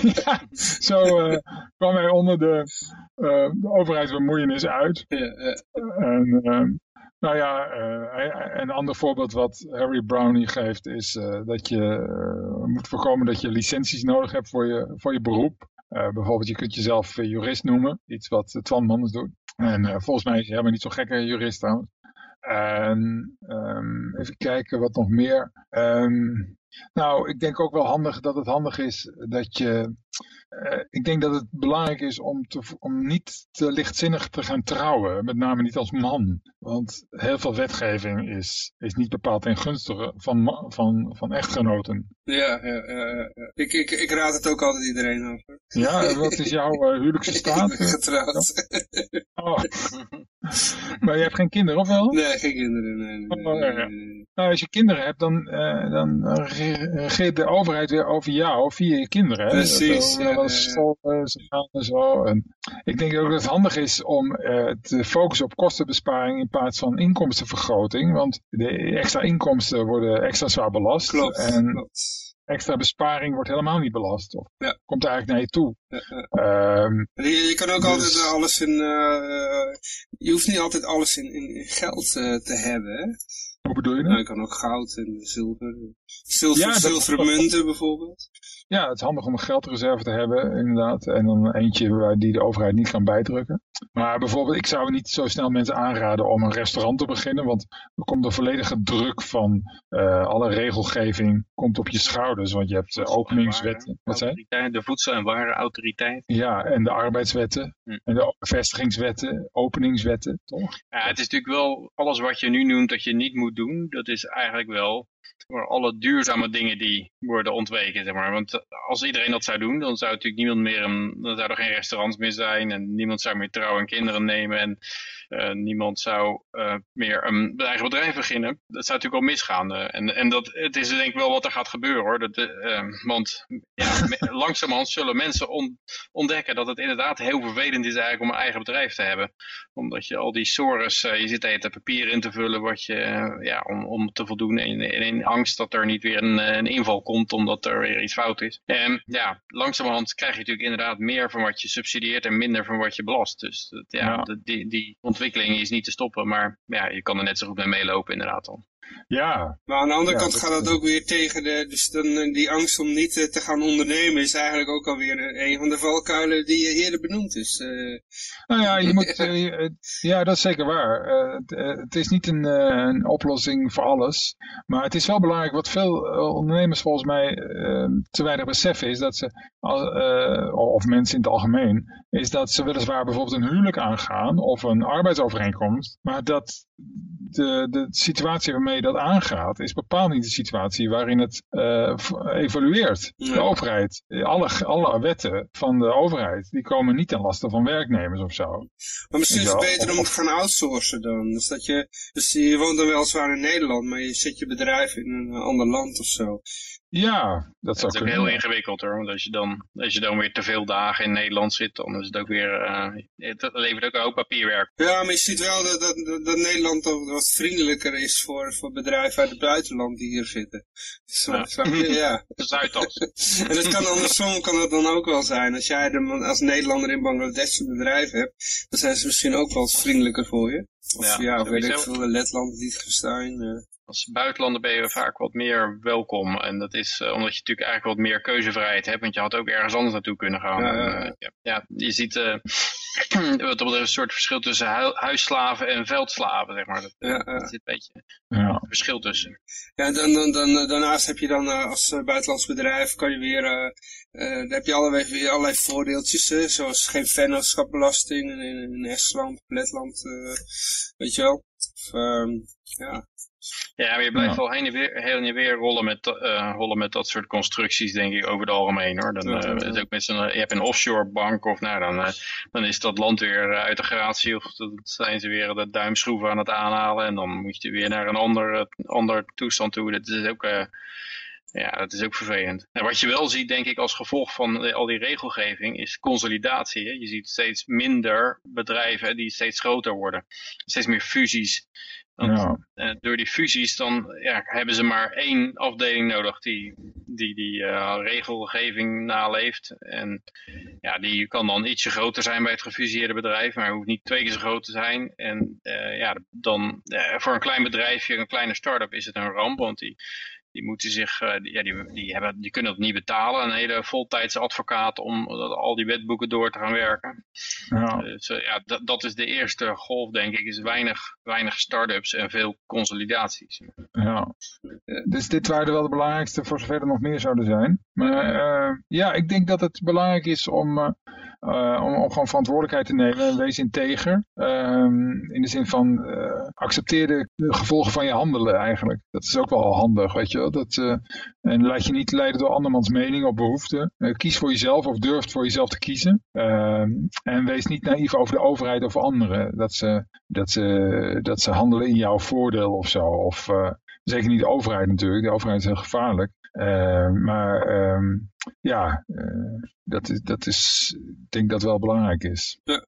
B: ja, zo uh, kwam hij onder de, uh, de overheidsbemoeienis uit. Ja, ja. En ehm, nou ja, uh, een ander voorbeeld wat Harry Brownie geeft is uh, dat je uh, moet voorkomen dat je licenties nodig hebt voor je, voor je beroep. bijvoorbeeld je kunt jezelf jurist noemen, iets wat Twan Manders doet. En volgens mij is hij helemaal niet zo'n gekke jurist trouwens. En um, even kijken wat nog meer. Um, nou, ik denk ook wel handig dat het handig is dat je ik denk dat het belangrijk is om, te, om niet te lichtzinnig te gaan trouwen, met name niet als man. Want heel veel wetgeving is, is niet bepaald ten gunstige van, van, van echtgenoten.
A: Ja, ja, ja, ja. Ik, ik, ik raad het ook altijd iedereen over.
B: Ja, wat is jouw uh, huwelijkse staat?
A: Getrouwd.
B: Oh. maar je hebt geen kinderen, of wel?
A: Nee, geen kinderen, nee. nee, oh.
B: Nou, als je kinderen hebt, dan, uh, dan regeert de overheid weer over jou via je kinderen. Hè?
A: Precies,
B: ja school gaan en zo. En ik denk ook dat het handig is om uh, te focussen op kostenbesparing in plaats van inkomstenvergroting. Want de extra inkomsten worden extra zwaar belast.
A: Klopt,
B: en
A: klopt
B: extra besparing wordt helemaal niet belast. Of ja. komt eigenlijk naar je toe.
A: Ja, ja. Um, je, je, kan ook dus... altijd alles in... Uh, je hoeft niet altijd alles in, in geld uh, te hebben. Hè?
B: Hoe bedoel je dat?
A: Nou, je kan ook goud en zilver. Zilver, ja, zilveren munten bijvoorbeeld.
B: Ja, het is handig om een geldreserve te hebben, inderdaad. En dan eentje waar die de overheid niet kan bijdrukken. Maar bijvoorbeeld, ik zou niet zo snel mensen aanraden om een restaurant te beginnen. Want dan komt de volledige druk van uh, alle regelgeving komt op je schouders. Want je hebt uh, openingswetten.
C: Wat zijn? De voedsel- en warenautoriteit.
B: Ja, en de arbeidswetten. Hm. En de vestigingswetten, openingswetten, toch?
C: Ja, het is natuurlijk wel alles wat je nu noemt dat je niet moet doen. Dat is eigenlijk wel voor alle duurzame dingen die worden ontweken. Zeg maar. Want als iedereen dat zou doen, dan zou natuurlijk niemand meer, een, dan zou er geen restaurants meer zijn en niemand zou meer trouwen en kinderen nemen en uh, niemand zou uh, meer een eigen bedrijf beginnen. Dat zou natuurlijk al misgaan. En en dat, het is denk ik wel wat er gaat gebeuren hoor. Dat, want ja, langzamerhand zullen mensen on, ontdekken dat het inderdaad heel vervelend is eigenlijk om een eigen bedrijf te hebben. Omdat je al die sores, je zit er papier in te vullen wat je, ja, om, om te voldoen in, in angst dat er niet weer een, een, inval komt omdat er weer iets fout is. En ja, langzamerhand krijg je natuurlijk inderdaad meer van wat je subsidieert en minder van wat je belast. Dus dat, ja, ja. Die, die ontwikkeling is niet te stoppen, maar ja, je kan er net zo goed mee meelopen inderdaad dan.
B: Ja.
A: Maar aan de andere kant gaat dat ook weer tegen de, dus dan eh, die angst om niet uh, te gaan ondernemen is eigenlijk ook alweer een van de valkuilen die je eerder benoemd is. Uh.
B: Nou ja, je moet, ja, dat is zeker waar. Het, het, is niet een, een, oplossing voor alles, maar het is wel belangrijk wat veel ondernemers volgens mij te weinig beseffen is dat ze, of mensen in het algemeen, is dat ze weliswaar bijvoorbeeld een huwelijk aangaan of een arbeidsovereenkomst, maar dat de, de situatie waarmee dat aangaat, is bepaald niet de situatie waarin het uh, evolueert. De overheid, alle, alle wetten van de overheid, die komen niet ten laste van werknemers of zo.
A: Maar misschien is het beter om het te gaan outsourcen dan. Dus, dat je, dus je woont dan weliswaar in Nederland, maar je zet je bedrijf in een ander land of zo.
B: Ja, dat zou
C: Dat is ook heel ingewikkeld hoor. Want als je, dan, als je dan weer te veel dagen in Nederland zit, dan is het ook weer, uh, het levert ook een hoop papierwerk.
A: Ja, maar je ziet wel dat, dat, dat Nederland wat vriendelijker is voor, voor bedrijven uit het buitenland die hier zitten. Zo, ja. Zo, ja.
C: Zuidas.
A: en het kan andersom kan het dan ook wel zijn. Als jij de, als Nederlander in Bangladesh een bedrijf hebt, dan zijn ze misschien ook wel eens vriendelijker voor je. Of ja, ja of weet ik veel, Letland, Liechtenstein. Uh.
C: Als buitenlander ben je vaak wat meer welkom. En dat is omdat je natuurlijk eigenlijk wat meer keuzevrijheid hebt. Want je had ook ergens anders naartoe kunnen gaan. Ja, ja je ziet wat dat een soort verschil tussen huisslaven en veldslaven, zeg maar. Dat, ja, zit een beetje ja. verschil tussen.
A: Ja, dan, dan, dan, daarnaast heb je dan als buitenlands bedrijf, kan je weer, dan heb je allerlei, allerlei voordeeltjes, zoals geen vennootschapbelasting in, in Estland, Letland, weet je wel. Of, um, ja,
C: ja, maar je blijft wel heen en weer, heen en weer rollen met, uh, rollen met dat soort constructies, denk ik, over het algemeen hoor. Dan, uh, is ook met je hebt een offshore bank of nou, dan, uh, dan is dat land weer uit de gratie of dan zijn ze weer de duimschroeven aan het aanhalen en dan moet je weer naar een ander, ander toestand toe. Dat is ook... Ja, dat is ook vervelend. En wat je wel ziet, denk ik, als gevolg van al die regelgeving, is consolidatie. Hè? Je ziet steeds minder bedrijven die steeds groter worden. Steeds meer fusies. Ja. Uh, door die fusies dan ja, hebben ze maar één afdeling nodig die die, die uh, regelgeving naleeft. En ja, die kan dan ietsje groter zijn bij het gefuseerde bedrijf, maar hoeft niet twee keer zo groot te zijn. En uh, ja, dan voor een klein bedrijfje, een kleine start-up is het een ramp, want die die moeten zich, uh, die, ja, die, die, hebben, die kunnen het niet betalen. Een hele voltijdse advocaat om al die wetboeken door te gaan werken. Ja. Dus uh, ja, dat, dat is de eerste golf, denk ik, is weinig, weinig start-ups en veel consolidaties.
B: Ja, dus dit waren wel de belangrijkste voor zover er nog meer zouden zijn. Maar ja, ik denk dat het belangrijk is om uh, om, gewoon verantwoordelijkheid te nemen en wees integer. Um, in de zin van uh, accepteer de, gevolgen van je handelen eigenlijk. Dat is ook wel handig, weet je wel. Dat, uh, en laat je niet leiden door andermans mening of behoeften. kies voor jezelf of durf voor jezelf te kiezen. Ehm, en wees niet naïef over de overheid of anderen. Dat ze, dat ze, dat ze handelen in jouw voordeel of zo. Of zeker niet de overheid natuurlijk. De overheid is heel gevaarlijk. Uh, maar ja, uh, dat, is, dat is, ik denk dat wel belangrijk is.
A: Ja,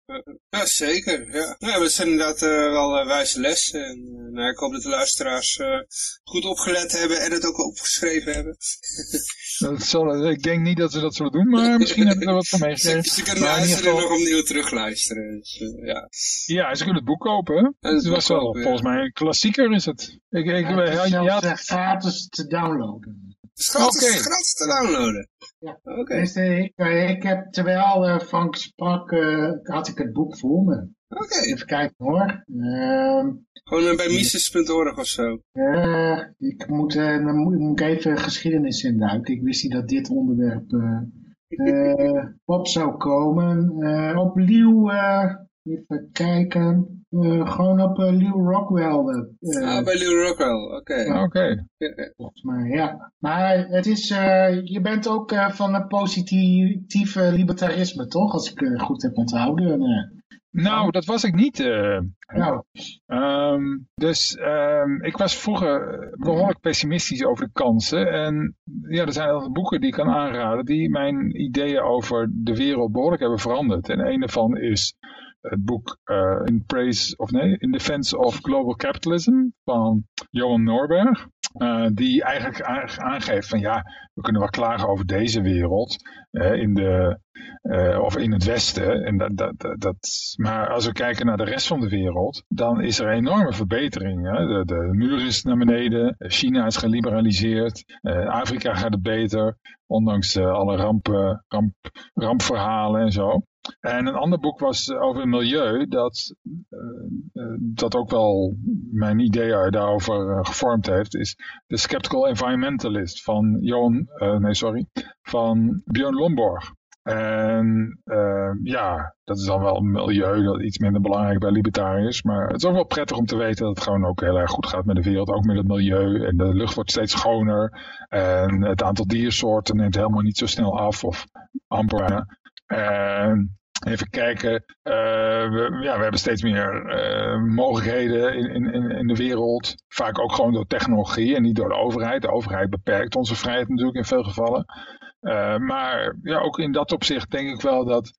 A: ja zeker. Ja. ja, dat zijn inderdaad uh, wel wijze lessen. En, nou, ik hoop dat de luisteraars goed opgelet hebben en het ook opgeschreven hebben.
B: dat zal, ik denk niet dat ze dat zullen doen, maar misschien hebben ze er wat van meegekregen.
A: Ze, ze kunnen luisteren en nog opnieuw terugluisteren. Dus, ja.
B: ja, ze kunnen het boek kopen. Het was wel, volgens mij een klassieker is het.
D: Ik, ik, ja, het is ja, gratis te downloaden.
A: Het is gratis, okay. gratis te downloaden.
D: Ja. Oké. Okay. Dus, uh, ik, uh, ik, heb, terwijl uh, Frank sprak, had ik het boek voor me.
A: Oké. Okay.
D: Even kijken hoor. Ehm,
A: Gewoon bij Mises.org of zo.
D: ik moet, dan moet, moet ik even geschiedenis induiken. Ik wist niet dat dit onderwerp op zou komen. opnieuw, even kijken. Uh, gewoon op uh, Lew Rockwell.
A: Uh, ah, bij Lew Rockwell, oké.
B: Oké.
D: Volgens mij, ja. Maar het is, je bent ook van een positief libertarisme, toch? Als ik goed heb onthouden.
B: Nou, dat was ik niet. nou. Um, dus um, ik was vroeger behoorlijk pessimistisch over de kansen. En ja, er zijn heel boeken die ik kan aanraden die mijn ideeën over de wereld behoorlijk hebben veranderd. En een daarvan is het boek uh, In Praise of nee, In Defense of Global Capitalism van Johan Norberg. Uh, die eigenlijk aangeeft van ja, we kunnen wel klagen over deze wereld uh, in de, of in het Westen. En dat, dat, dat, maar als we kijken naar de rest van de wereld, dan is er enorme verbetering. Hè? De, de muur is naar beneden, China is geliberaliseerd, Afrika gaat het beter, ondanks alle rampen, ramp, rampverhalen en zo. En een ander boek was over het milieu, dat, uh, dat ook wel mijn ideeën daarover gevormd heeft, is The Skeptical Environmentalist van Johan, nee sorry, van Björn Lomborg. En ja, dat is dan wel milieu, dat iets minder belangrijk bij libertariërs. Maar het is ook wel prettig om te weten dat het gewoon ook heel erg goed gaat met de wereld. Ook met het milieu. En de lucht wordt steeds schoner. En het aantal diersoorten neemt helemaal niet zo snel af. Of amper. En even kijken, uh, we, ja, we hebben steeds meer uh, mogelijkheden in, in, in de wereld. Vaak ook gewoon door technologie en niet door de overheid. De overheid beperkt onze vrijheid natuurlijk in veel gevallen. Uh, maar ja, ook in dat opzicht denk ik wel dat,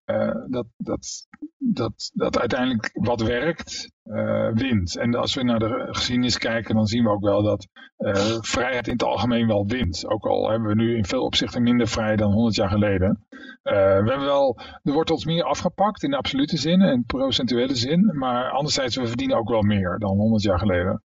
B: dat, dat, dat, dat uiteindelijk wat werkt, uh, wint. En als we naar de geschiedenis kijken, dan zien we ook wel dat uh, vrijheid in het algemeen wel wint. Ook al hebben we nu in veel opzichten minder vrij dan 100 jaar geleden. Uh, we hebben wel, er wordt ons meer afgepakt in de absolute zin en procentuele zin. Maar anderzijds, we verdienen ook wel meer dan 100 jaar geleden.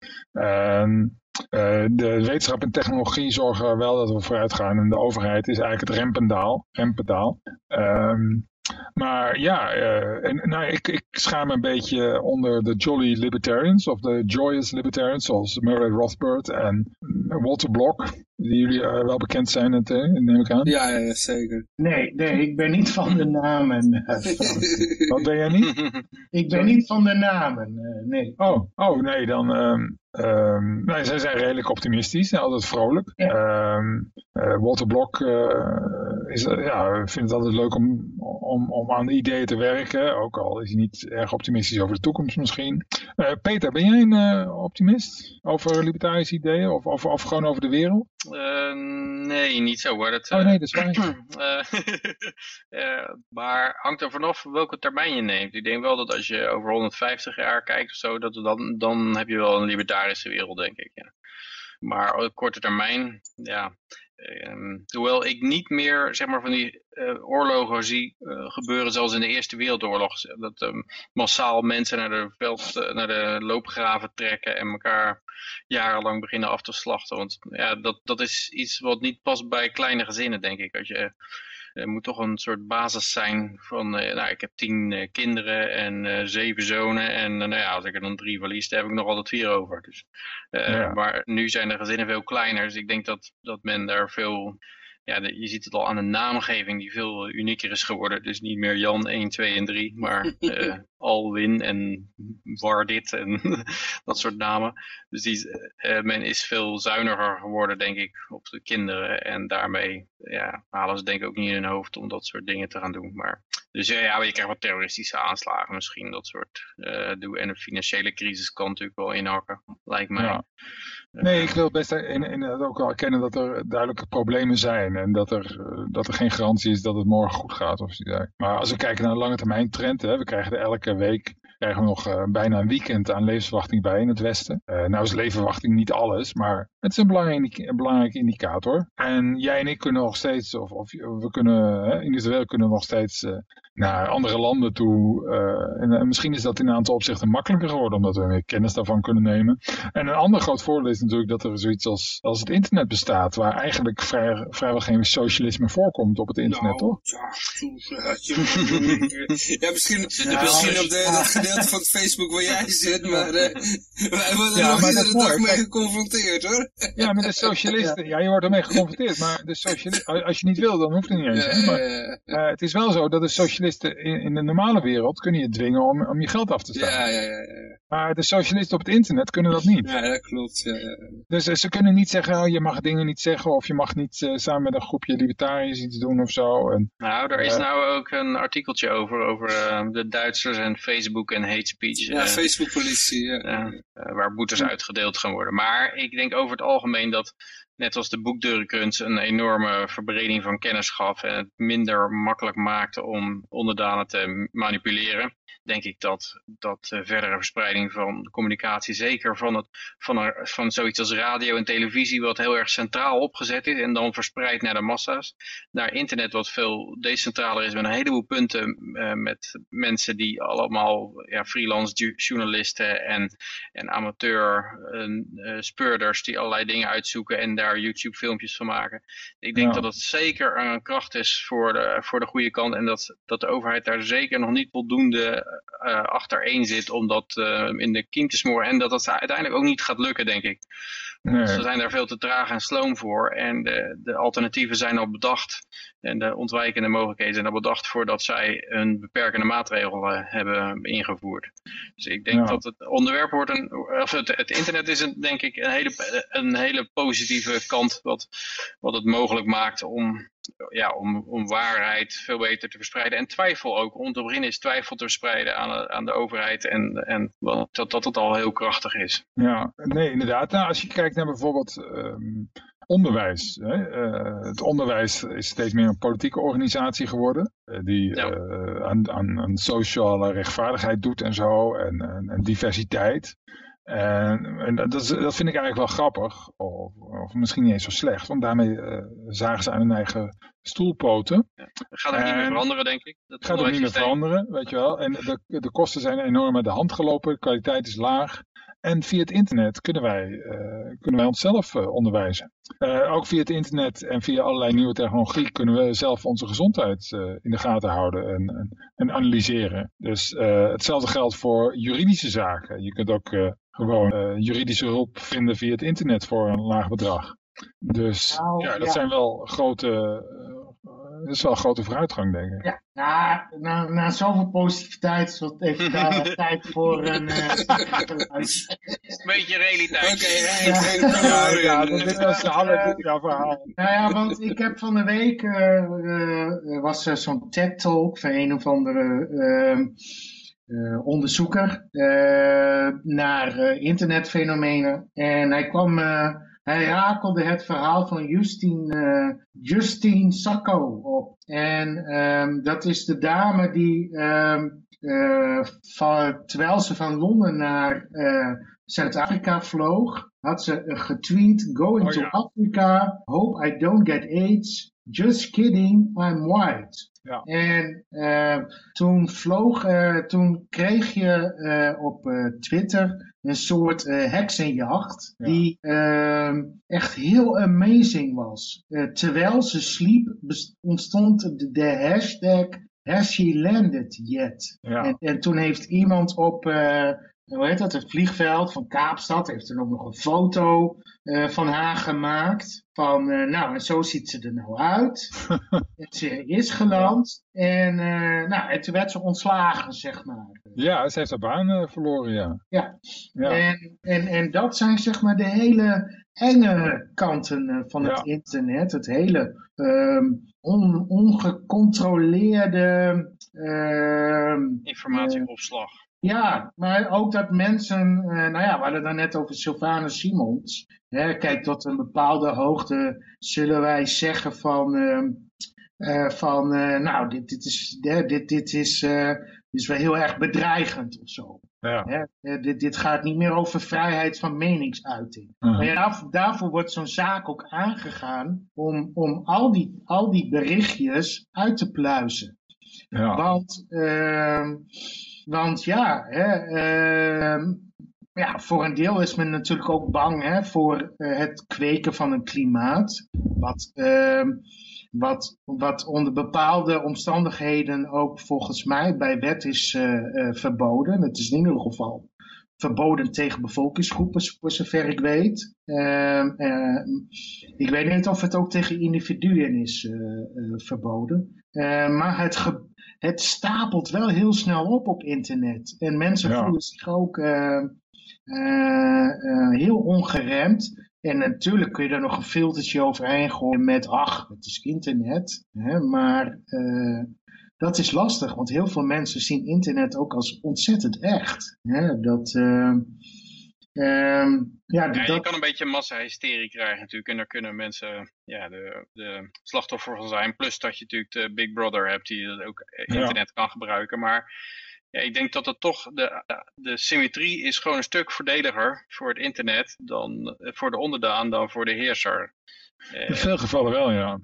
B: De wetenschap en technologie zorgen wel dat we vooruit gaan. En de overheid is eigenlijk het rempendaal. rempendaal. Um, maar ja, uh, en, nou, ik, ik schaam me een beetje onder de Jolly Libertarians of de Joyous Libertarians, zoals Murray Rothbard en Walter Block, die jullie uh, wel bekend zijn, het, uh, neem ik aan.
A: Ja, ja, zeker.
D: Nee, nee, ik ben niet van de namen.
B: Wat ben jij niet?
D: ik ben niet van de namen, nee.
B: Oh, oh nee, dan... Um, Um, nou, zij zijn redelijk optimistisch en altijd vrolijk. Ja. Um, uh, Walter Blok uh, is, ja, vindt het altijd leuk om, om, om aan de ideeën te werken. Ook al is hij niet erg optimistisch over de toekomst misschien. Uh, Peter, ben jij een optimist over libertarische ideeën of, of, of gewoon over de wereld?
C: Nee, niet zo hoor. Dat,
B: oh nee, dat is waar.
C: maar hangt er vanaf welke termijn je neemt. Ik denk wel dat als je over 150 jaar kijkt of zo, dat dan, dan heb je wel een libertarische wereld, denk ik. Ja. Maar op korte termijn, ja, Um, hoewel ik niet meer zeg maar, van die uh, oorlogen zie uh, gebeuren zoals in de Eerste Wereldoorlog. Dat um, massaal mensen naar de, veld, uh, naar de loopgraven trekken en elkaar jarenlang beginnen af te slachten. Want ja, dat, dat is iets wat niet past bij kleine gezinnen, denk ik. Als je er moet toch een soort basis zijn van, uh, nou, ik heb tien uh, kinderen en uh, zeven zonen. En nou ja, als ik er dan drie verlies, dan heb ik nog altijd vier over. Dus, ja. Maar nu zijn de gezinnen veel kleiner. Dus ik denk dat, dat men daar veel ja, de, je ziet het al aan de naamgeving die veel unieker is geworden. Dus niet meer Jan 1, 2 en 3, maar uh, Alwin en Wardit en dat soort namen. Dus die, uh, men is veel zuiniger geworden, denk ik, op de kinderen. En daarmee ja, halen ze denk ik ook niet in hun hoofd om dat soort dingen te gaan doen. Maar, dus ja, je krijgt wat terroristische aanslagen misschien, dat soort uh, doen. En een financiële crisis kan natuurlijk wel inhakken, lijkt mij. Ja.
B: Nee, ik wil best inderdaad ook wel erkennen dat er duidelijke problemen zijn. En dat er, dat er geen garantie is dat het morgen goed gaat. Of maar als we kijken naar de lange termijn trend, hè, we krijgen er elke week krijgen we nog uh, bijna een weekend aan levensverwachting bij in het Westen. Uh, nou is levensverwachting niet alles, maar het is een belangrijke, een belangrijke indicator. En jij en ik kunnen nog steeds, of, of we kunnen, hè, individueel kunnen nog steeds naar andere landen toe. En, en, misschien is dat in een aantal opzichten makkelijker geworden, omdat we meer kennis daarvan kunnen nemen. En een ander groot voordeel is natuurlijk dat er zoiets als, als het internet bestaat, waar eigenlijk vrij, vrijwel geen socialisme voorkomt op het internet,
A: nou,
B: toch?
A: Ja, ja, misschien, ja, misschien op de, dat gedeelte van Facebook waar jij zit, maar uh, wij worden ja, er nog iedere dag mee geconfronteerd hoor.
B: Ja, met de socialisten, ja. je wordt ermee geconfronteerd, maar de socialisten, als je niet wil, dan hoeft het niet eens. Hè? Maar, uh, het is wel zo dat de socialisten in, in, de normale wereld kunnen je dwingen om, om je geld af te staan.
A: Ja, ja, ja, ja.
B: Maar de socialisten op het internet kunnen dat niet.
A: Ja, dat klopt. Ja, ja.
B: Dus uh, ze kunnen niet zeggen, oh, je mag dingen niet zeggen of je mag niet uh, samen met een groepje libertariërs iets doen of zo. En,
C: nou, er is nou ook een artikeltje over, over de Duitsers en Facebook en hate speech.
A: Ja, Facebook-politie. Ja.
C: waar boetes uitgedeeld gaan worden. Maar ik denk over het algemeen dat net als de boekdeurenkunst een enorme verbreding van kennis gaf en het minder makkelijk maakte om onderdanen te manipuleren denk ik dat, dat uh, verdere verspreiding van communicatie, zeker van, het, van, er, van zoiets als radio en televisie, wat heel erg centraal opgezet is en dan verspreid naar de massa's, naar internet wat veel decentraler is met een heleboel punten uh, met mensen die allemaal ja, freelance journalisten en, en amateur uh, speurders die allerlei dingen uitzoeken en daar YouTube filmpjes van maken. Ik denk ja. dat het zeker een kracht is voor de, voor de goede kant en dat, dat de overheid daar zeker nog niet voldoende achtereen zit om dat uh, in de kiem te smoren. En dat dat uiteindelijk ook niet gaat lukken, denk ik. Nee. Ze zijn daar veel te traag en sloom voor. En de, de alternatieven zijn al bedacht. En de ontwijkende mogelijkheden zijn al bedacht voordat zij een beperkende maatregelen hebben ingevoerd. Dus ik denk ja. dat het onderwerp wordt een, of het, het internet is een, denk ik een hele, een hele positieve kant wat, wat het mogelijk maakt om ja, om, om waarheid veel beter te verspreiden. En twijfel ook. Beginnen is twijfel te verspreiden aan de, aan de overheid. En, en dat, dat het al heel krachtig is.
B: Ja, nee, inderdaad. Nou, als je kijkt naar bijvoorbeeld... Um, onderwijs. Hè? het onderwijs is steeds meer een politieke organisatie geworden. die aan, aan, aan, sociale rechtvaardigheid doet en zo. En, en, en diversiteit. En, en dat, is, dat, vind ik eigenlijk wel grappig, of, of, misschien niet eens zo slecht, want daarmee uh, zagen ze aan hun eigen stoelpoten. Ja,
C: dat gaat ook niet meer veranderen, denk ik. Dat
B: gaat ook niet meer veranderen, weet je wel. En de, de kosten zijn enorm uit de hand gelopen, de kwaliteit is laag. En via het internet kunnen wij, uh, kunnen wij onszelf uh, onderwijzen. Uh, ook via het internet en via allerlei nieuwe technologie kunnen we zelf onze gezondheid in de gaten houden en, en, en analyseren. Dus hetzelfde geldt voor juridische zaken. Je kunt ook gewoon juridische hulp vinden via het internet voor een laag bedrag. Dus nou, ja, dat zijn wel grote dat is wel een grote vooruitgang, denk ik.
D: Ja, na, na, na zoveel positiviteit is het even tijd voor een... Uh,
C: een beetje realiteit.
A: Oké, ja,
B: ja, dit was de alle ja, verhaal.
D: Nou ja, want ik heb van de week, uh, uh, was er zo'n TED-talk van een of andere... Uh, onderzoeker uh, naar uh, internetfenomenen. En hij kwam hij rakelde het verhaal van Justine, Justine Sacco op. En um, dat is de dame die, um, uh, van, terwijl ze van Londen naar Zuid-Afrika vloog, had ze getweet, going oh, to Africa, hope I don't get AIDS, just kidding, I'm white. Ja. En uh, toen vloog, uh, toen kreeg je uh, op Twitter een soort heksenjacht die ehm, echt heel amazing was. terwijl ze sliep ontstond de, de hashtag Has she landed yet? Ja. En, en, toen heeft iemand op hoe heet dat, het vliegveld van Kaapstad, heeft er ook nog een foto uh, van haar gemaakt. Van, uh, nou, en zo ziet ze er nou uit. ze is geland. En, uh, nou, en toen werd ze ontslagen, zeg maar.
B: Ja, ze heeft haar baan verloren, ja.
D: Ja, ja. En, en, en dat zijn, zeg maar, de hele enge kanten van het internet. Het hele um, on, ongecontroleerde...
C: Uh, Informatieopslag.
D: Ja, maar ook dat mensen, uh, nou ja, we hadden het net over Sylvanus Simons. Hè, kijk, tot een bepaalde hoogte zullen wij zeggen van, uh, uh, van nou, dit, dit, is, dit, dit, is, is wel heel erg bedreigend of zo. Ja. Hè, dit, dit gaat niet meer over vrijheid van meningsuiting. -huh. Maar ja, daarvoor, daarvoor wordt zo'n zaak ook aangegaan om, om al, die, al die berichtjes uit te pluizen. Ja. Want... Want ja, hè, uh, ja, voor een deel is men natuurlijk ook bang hè, voor uh, het kweken van een klimaat. Wat, uh, wat, wat onder bepaalde omstandigheden ook volgens mij bij wet is uh, verboden. Het is in ieder geval verboden tegen bevolkingsgroepen, voor zover ik weet. Ehm, ik weet niet of het ook tegen individuen is verboden. maar het, het stapelt wel heel snel op op internet. En mensen voelen zich ook uh, uh, heel ongeremd. En natuurlijk kun je er nog een filtertje overheen gooien met, ach, het is internet. Hè, maar dat is lastig, want heel veel mensen zien internet ook als ontzettend echt. Hè, dat...
C: Um, ja, ja, je kan een beetje massa-hysterie krijgen natuurlijk. En daar kunnen mensen ja, de, de slachtoffer van zijn. Plus dat je natuurlijk de Big Brother hebt die dat ook internet kan gebruiken. Maar ja, ik denk dat het toch, de, de symmetrie is gewoon een stuk voordeliger voor het internet dan voor de onderdaan dan voor de heerser.
B: In veel gevallen wel, ja.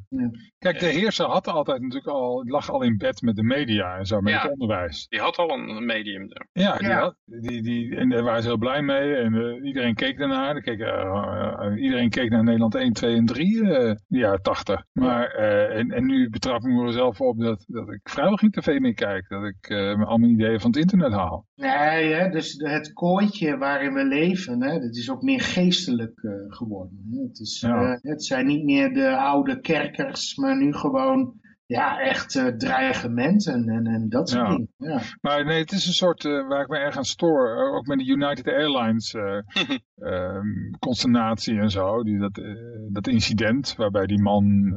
B: Kijk, de heerser had altijd natuurlijk al, lag al in bed met de media en zo, met het onderwijs.
C: Die had al een medium. Daar.
B: Ja, die, Had, die, die, en daar waren ze heel blij mee en uh, iedereen keek daarnaar. Keek, uh, iedereen keek naar Nederland 1, 2 en 3, uh, ja, 80. Maar, en, en nu betrap ik me zelf op dat, dat ik vrijwel geen tv meer kijk. Dat ik al mijn ideeën van het internet haal.
D: Nee, hè, dus het kooitje waarin we leven, hè, dat is ook meer geestelijk geworden. Hè. Het, is, ja. Het zijn niet meer de oude kerkers, maar nu gewoon ja, echt uh, dreigementen en, en dat soort ja. dingen. Ja.
B: Maar nee, het is een soort uh, waar ik me erg aan stoor. Ook met de United Airlines uh, um, consternatie en zo. Die, dat, dat incident waarbij die man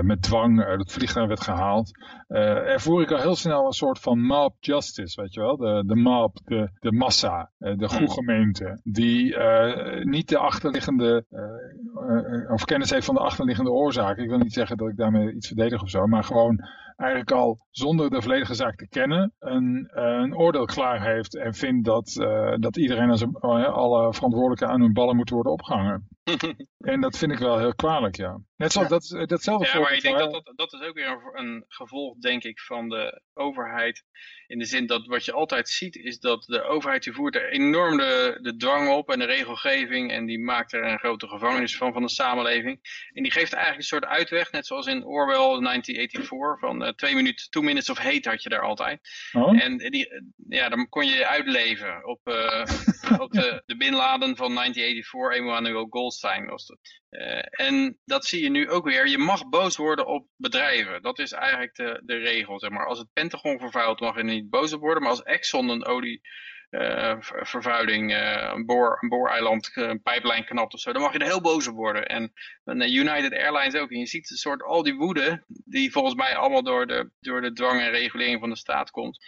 B: met dwang uit het vliegtuig werd gehaald. ervoer ik al heel snel een soort van mob justice, weet je wel. De, de mob, de, de massa, de goede gemeente. Die niet de achterliggende of kennis heeft van de achterliggende oorzaken. Ik wil niet zeggen dat ik daarmee iets verdedig of zo, maar gewoon eigenlijk al zonder de volledige zaak te kennen een, een oordeel klaar heeft en vindt dat, dat iedereen als een, alle verantwoordelijken aan hun ballen moeten worden opgehangen. en dat vind ik wel heel kwalijk, ja. Net zoals dat, datzelfde
C: Ja, maar ik denk dat, dat dat is ook weer een gevolg, denk ik, van de overheid. In de zin dat wat je altijd ziet is dat de overheid die voert er enorm de, de dwang op en de regelgeving. En die maakt er een grote gevangenis van, van de samenleving. En die geeft eigenlijk een soort uitweg, net zoals in Orwell 1984. Van uh, twee minuten, two minutes of hate had je daar altijd. Oh. En die, ja, dan kon je uitleven op, uh, op de, de van 1984, Emmanuel Goldstein was dat. Uh, en dat zie je nu ook weer. Je mag boos worden op bedrijven. Dat is eigenlijk de, de regel. Zeg maar. Als het Pentagon vervuilt mag je niet boos op worden. Maar als Exxon een olievervuiling, uh, uh, een, boor, een een pijplijn knapt of zo, dan mag je er heel boos op worden. En, en United Airlines ook. En je ziet een soort al die woede die volgens mij allemaal door de, door de dwang en regulering van de staat komt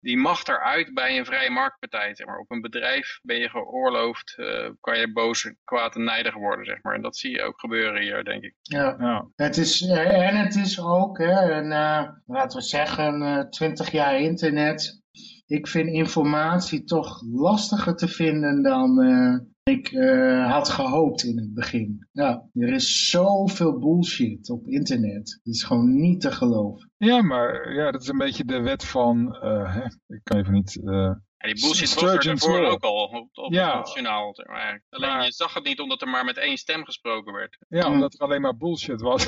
C: die mag eruit bij een vrije marktpartij. Zeg maar. Op een bedrijf ben je geoorloofd, uh, kan je boos, kwaad en nijdig worden. Zeg maar. En dat zie je ook gebeuren hier, denk ik.
D: Ja, ja. Het is, eh, en het is ook, hè, een, uh, laten we zeggen, twintig jaar internet. Ik vind informatie toch lastiger te vinden dan ik uh, had gehoopt in het begin. Ja, er is zoveel bullshit op internet. Het is gewoon niet te geloven.
B: Ja, maar ja, dat is een beetje de wet van, uh, hè, ik kan even niet... Uh,
C: ja, die bullshit was er daarvoor ook al op, op ja. het journaal. Alleen maar, je zag het niet omdat er maar met één stem gesproken werd.
B: Ja, mm. omdat er alleen maar bullshit was.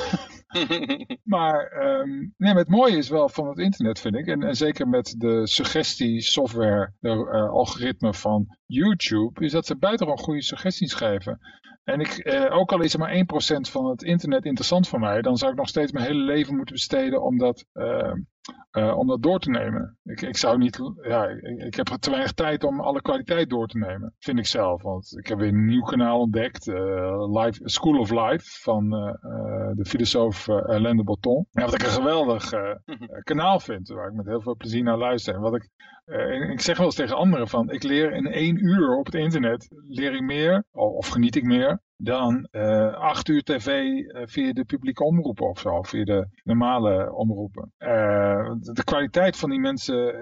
B: maar um, nee, het mooie is wel van het internet, vind ik. En, en zeker met de suggestie-software, de uh, algoritme van YouTube, is dat ze buitengewoon goede suggesties geven. En ik, eh, ook al is er maar 1% van het internet interessant voor mij, dan zou ik nog steeds mijn hele leven moeten besteden om dat, uh, uh, om dat door te nemen. Ik, ik zou niet, ja, ik, ik, heb te weinig tijd om alle kwaliteit door te nemen, vind ik zelf. Want ik heb weer een nieuw kanaal ontdekt, uh, Life, School of Life, van de filosoof Alain de Botton. Ja, wat ik een geweldig kanaal vind, waar ik met heel veel plezier naar luister. En wat ik uh, ik zeg wel eens tegen anderen van, ik leer in één uur op het internet, leer ik meer, of geniet ik meer, dan uh, acht uur tv uh, via de publieke omroepen of zo, via de normale omroepen. De kwaliteit van die mensen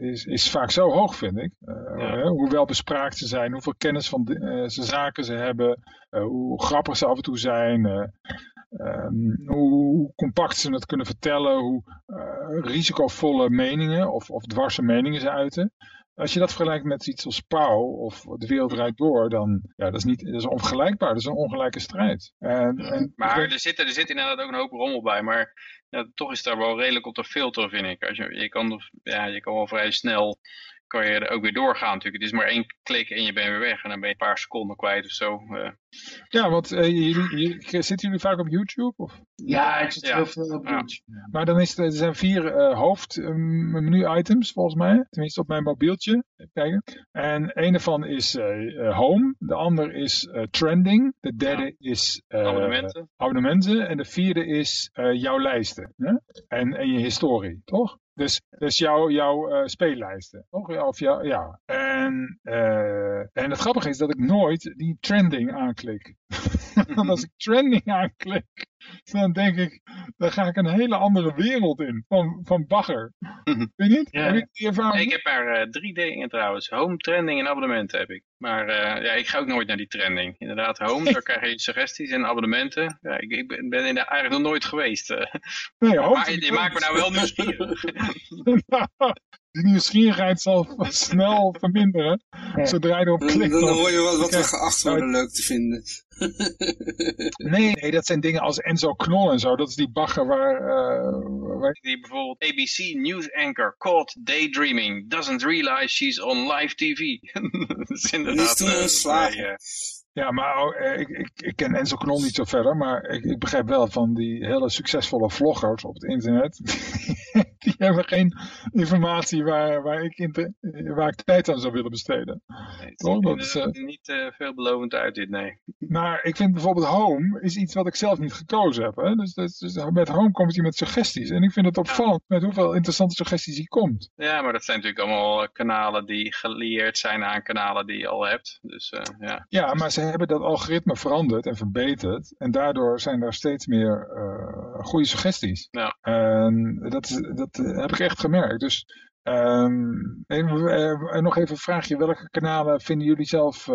B: is, is vaak zo hoog, vind ik. Ja. hoe wel bespraakt ze zijn, hoeveel kennis van de, ze zaken ze hebben, hoe grappig ze af en toe zijn. Um, hoe compact ze het kunnen vertellen, hoe uh, risicovolle meningen of, of dwarse meningen ze uiten. Als je dat vergelijkt met iets als Pauw of De Wereld Rijdt Door, dan ja, dat is niet dat is onvergelijkbaar. Dat is een ongelijke strijd. En, en,
C: maar er zit, er zit inderdaad ook een hoop rommel bij. Maar ja, toch is daar wel redelijk op te filteren, vind ik. Als je, je, kan, ja, je kan wel vrij snel kan je er ook weer doorgaan natuurlijk. Het is maar één klik en je bent weer weg. En dan ben je een paar seconden kwijt of zo. Uh.
B: Ja, want uh, jullie, zitten jullie vaak op YouTube? Of?
D: Ja, ik zit heel veel op YouTube.
B: Maar dan is er, zijn vier uh, hoofdmenu-items volgens mij. Tenminste op mijn mobieltje. Kijken. En een ervan is Home. De ander is Trending. De derde is
C: abonnementen.
B: abonnementen. En de vierde is jouw lijsten. Hè? En, en je historie, toch? Dus, dus jouw, jouw uh, speellijsten. Toch? Of jou, ja. En, uh, en het grappige is dat ik nooit die trending aanklik. Als ik trending aanklik, dan denk ik, dan ga ik een hele andere wereld in. Van, van bagger. Weet je niet?
C: Ja. Heb die ervaring? Ik heb maar uh, drie dingen trouwens. Home, trending en abonnementen heb ik. Maar uh, ja, ik ga ook nooit naar die trending. Inderdaad, home, daar krijg je suggesties en abonnementen. Ja, ik, ik ben, ben eigenlijk nog nooit geweest. Nee, maar je maakt me nou wel nieuwsgierig.
B: die nieuwsgierigheid zal snel verminderen. Zodra je erop klikt.
A: Dan, dan hoor je wat, wat we geacht worden leuk te vinden.
B: nee, nee, dat zijn dingen als Enzo Knol en zo. Dat is die bagger waar... Uh, waar...
C: Die bijvoorbeeld ABC News Anchor caught daydreaming. Doesn't realize she's on live TV. dat is inderdaad... Die is toen
B: uh, ja, maar oh, eh, ik, ik, ik ken Enzo Knol niet zo verder, maar ik, ik begrijp wel van die hele succesvolle vloggers op het internet. die hebben geen informatie waar, waar, ik, in waar ik tijd aan zou willen besteden.
C: Nee,
B: Toch? Dat
C: ziet
B: is,
C: er
B: eh,
C: niet eh, veelbelovend uit dit, nee.
B: Maar ik vind bijvoorbeeld Home is iets wat ik zelf niet gekozen heb. Hè? Dus, dus, dus met Home komt hij met suggesties. En ik vind het opvallend met hoeveel interessante suggesties hij komt.
C: Ja, maar dat zijn natuurlijk allemaal eh, kanalen die gelieerd zijn aan kanalen die je al hebt. Dus eh, ja.
B: Ja, maar ze hebben dat algoritme veranderd en verbeterd. En daardoor zijn daar steeds meer eh, goede suggesties.
C: Ja.
B: En dat, is, dat eh, heb ik echt gemerkt. Dus ehm, even, eh, en nog even een vraagje. Welke kanalen vinden jullie zelf eh,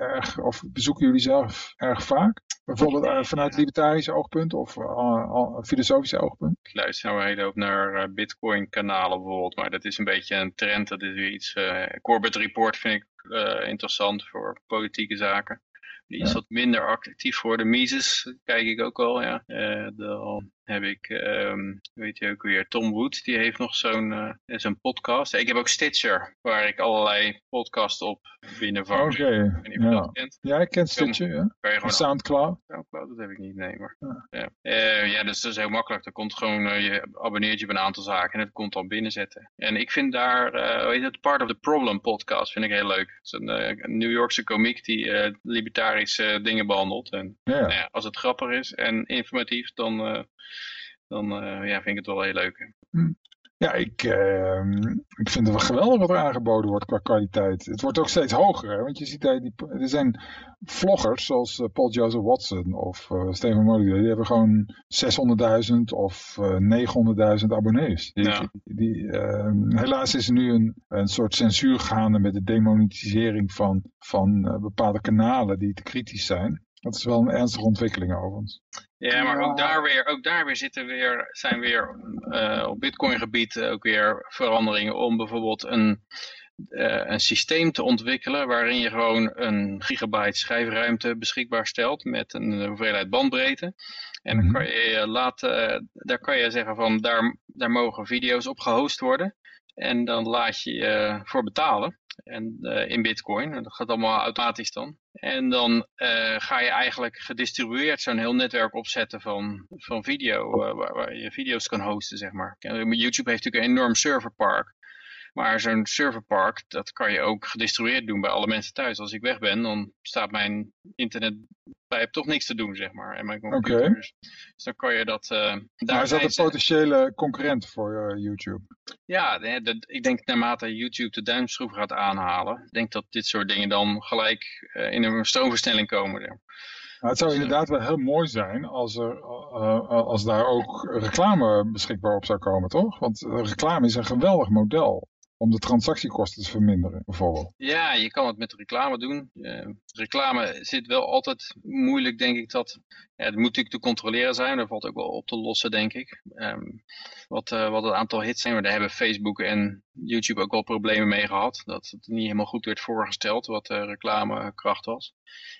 B: erg, of bezoeken jullie zelf erg vaak? Bijvoorbeeld eh, vanuit libertarische oogpunt of uh, uh, filosofische oogpunt?
C: Ik luister nou een hele hoop naar bitcoin kanalen bijvoorbeeld. Maar dat is een beetje een trend. Dat is weer iets. Corbett Report vind ik interessant voor politieke zaken. Die is
B: Ja.
C: wat minder actief voor de Mises, kijk ik ook wel, ja. Dan heb ik, ehm, weet je ook weer, Tom Wood, die heeft nog zo'n eh, zo'n podcast. Ik heb ook Stitcher, waar ik allerlei podcasts op binnenvang.
B: Oké,
C: weet je
B: ja. ik ken Stitcher, ja.
C: Kan je gewoon
B: Soundcloud.
C: Soundcloud, dat heb ik niet, nee. Maar,
B: Ja.
C: ja. Eh, ja, dus dat is heel makkelijk. Er komt gewoon, eh, je abonneert je op een aantal zaken en het komt dan binnenzetten. En ik vind daar, eh hoe heet het, Part of the Problem podcast vind ik heel leuk. Het is een, eh, een New Yorkse komiek die eh, libertarische dingen behandelt. En
B: Ja.
C: nou ja, als het grappig is en informatief, dan, eh, dan eh, ja, vind ik het wel heel leuk.
B: Ja, ik, ehm, ik vind het wel geweldig wat er aangeboden wordt qua kwaliteit. Het wordt ook steeds hoger, hè? want je ziet daar die, er zijn vloggers zoals eh, Paul Joseph Watson of eh Steven Molyneux, die hebben gewoon 600.000 of eh 900.000 abonnees. Die,
C: Ja.
B: die, ehm, helaas is er nu een, een soort censuur gaande met de demonetisering van, van bepaalde kanalen die te kritisch zijn. Dat is wel een ernstige ontwikkeling overigens.
C: Ja, maar ook daar weer, ook daar weer zitten weer, zijn weer eh, op bitcoin gebied ook weer veranderingen om bijvoorbeeld een, eh, een systeem te ontwikkelen waarin je gewoon een gigabyte schijfruimte beschikbaar stelt met een hoeveelheid bandbreedte. En dan
B: Mhm.
C: kan je eh, laten, eh, daar kan je zeggen van daar, daar mogen video's op gehost worden. En dan laat je je voor betalen. En eh, in bitcoin. Dat gaat allemaal automatisch dan. En dan eh, ga je eigenlijk gedistribueerd zo'n heel netwerk opzetten van, van video. eh, waar, waar je video's kan hosten, zeg maar. YouTube heeft natuurlijk een enorm serverpark. Maar zo'n serverpark, dat kan je ook gedistribueerd doen bij alle mensen thuis. Als ik weg ben, dan staat mijn internetpijp toch niks te doen, zeg maar. En mijn computer.
B: Oké.
C: Dus, dus dan kan je dat...
B: Maar
C: daar
B: is dat een potentiële concurrent voor eh, YouTube?
C: ja, de- de- ik denk naarmate YouTube de duimschroef gaat aanhalen, ik denk dat dit soort dingen dan gelijk eh, in een stroomversnelling komen.
B: Nou, het zou
C: Dus,
B: inderdaad wel heel mooi zijn als, er, als daar ook reclame beschikbaar op zou komen, toch? Want reclame is een geweldig model om de transactiekosten te verminderen, bijvoorbeeld.
C: Ja, je kan het met reclame doen. Eh, reclame zit wel altijd moeilijk, denk ik. Dat, ja, het moet natuurlijk te controleren zijn. Dat valt ook wel op te lossen, denk ik. Ehm, wat, eh, wat het aantal hits zijn. Maar daar hebben Facebook en YouTube ook wel problemen mee gehad. Dat het niet helemaal goed werd voorgesteld wat de reclamekracht was.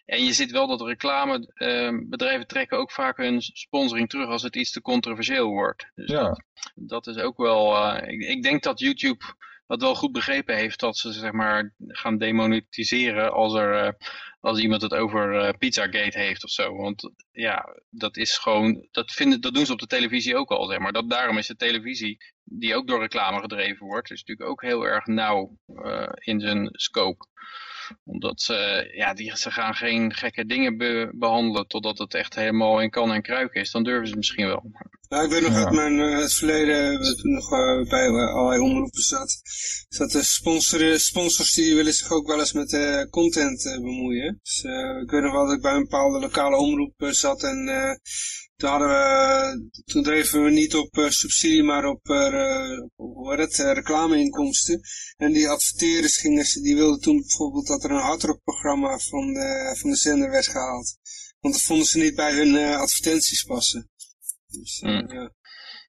C: En je ziet wel dat reclamebedrijven trekken ook vaak hun sponsoring terug als het iets te controversieel wordt. Dus
B: Ja.
C: dat, dat is ook wel... eh, ik, ik denk dat YouTube dat wel goed begrepen heeft dat ze zeg maar gaan demonetiseren als er eh, als iemand het over eh, Pizzagate heeft of zo. Want ja, dat is gewoon, dat, vinden, dat doen ze op de televisie ook al, zeg maar. Dat, daarom is de televisie, die ook door reclame gedreven wordt, is natuurlijk ook heel erg nauw eh, in zijn scope omdat ze, ja, die, ze gaan geen gekke dingen be- behandelen totdat het echt helemaal in kan en kruik is. Dan durven ze misschien wel.
A: Nou, ik weet nog
B: Ja.
A: uit mijn eh, het verleden, dat nog eh, bij eh, allerlei omroepen zat, dat de sponsoren, sponsors die willen zich ook wel eens met eh, content eh, bemoeien. Dus eh, ik weet nog wel dat ik bij een bepaalde lokale omroep eh, zat en eh, toen hadden we, toen dreven we niet op eh, subsidie, maar op, eh, hoe heet het, eh, reclameinkomsten. En die adverteerders gingen, ze- die wilden toen bijvoorbeeld dat er een hardrockprogramma van de, van de zender werd gehaald. Want dat vonden ze niet bij hun eh, advertenties passen. Dus, eh,
C: Mm.
A: ja.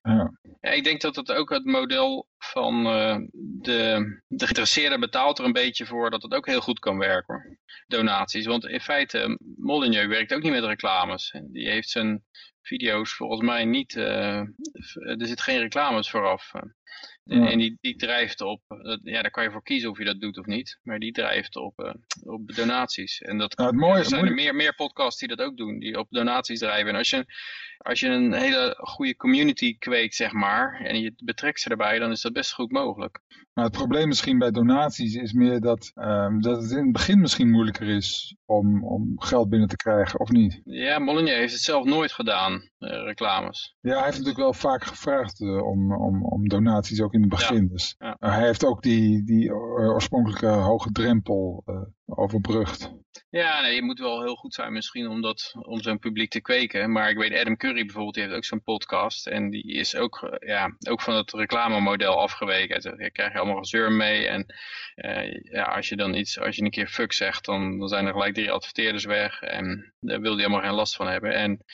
B: Ja.
C: Ja, ik denk dat het ook het model van eh, de, de geïnteresseerde betaalt er een beetje voor dat het ook heel goed kan werken. Donaties. Want in feite, Molyneux werkt ook niet met reclames. Die heeft zijn video's volgens mij niet, er zit geen reclames vooraf.
B: Ja.
C: En die, die drijft op, ja daar kan je voor kiezen of je dat doet of niet, maar die drijft op, op donaties. En dat,
B: Nou, het mooie,
C: er zijn er meer, meer podcasts die dat ook doen, die op donaties drijven. En als je, als je een hele goede community kweekt, zeg maar, en je betrekt ze erbij, dan is dat best goed mogelijk.
B: Nou, het probleem misschien bij donaties is meer dat, ehm, dat het in het begin misschien moeilijker is om, om geld binnen te krijgen, of niet?
C: Ja, Molyneux heeft het zelf nooit gedaan, eh, reclames.
B: Ja, hij heeft natuurlijk wel vaak gevraagd eh, om, om, om donaties ook in het begin. Dus
C: ja.
B: eh, hij heeft ook die, die oorspronkelijke hoge drempel overbrugd.
C: Ja, nee, je moet wel heel goed zijn misschien om, dat, om zo'n publiek te kweken. Maar ik weet, Adam Curry bijvoorbeeld, die heeft ook zo'n podcast. En die is ook, ja, ook van het reclamemodel afgeweken. Daar krijg je allemaal gezeur mee. En eh, ja, als je dan iets, als je een keer fuck zegt, dan, dan zijn er gelijk drie adverteerders weg. En daar wil hij helemaal geen last van hebben. En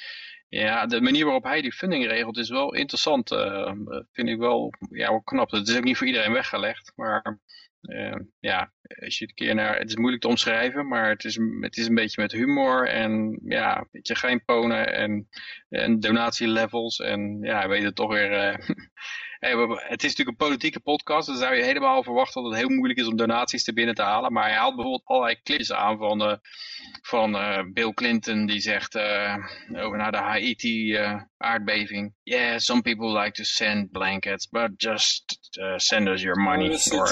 C: ja, de manier waarop hij die funding regelt is wel interessant. eh, vind ik wel, ja, knap. Het is ook niet voor iedereen weggelegd. Maar eh, ja, als je het keer naar, het is moeilijk te omschrijven, maar het is, het is een beetje met humor en ja, een beetje geinponen en, en donatielevels en ja, hij weet het toch weer. eh, het is natuurlijk een politieke podcast, dan zou je helemaal verwachten dat het heel moeilijk is om donaties te binnen te halen, maar hij haalt bijvoorbeeld allerlei clips aan van, eh, van eh, Bill Clinton die zegt eh, over naar de Haiti aardbeving. Yeah, some people like to send blankets, but just send us your money.
A: Oh,
C: Or-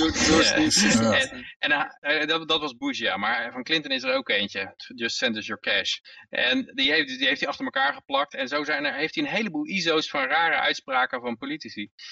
C: Yeah. En, dat was Bush, ja. Maar van Clinton is er ook eentje. Just send us your cash. En die heeft, die heeft hij achter elkaar geplakt. En zo zijn er, heeft hij een heleboel ISO's van rare uitspraken van politici.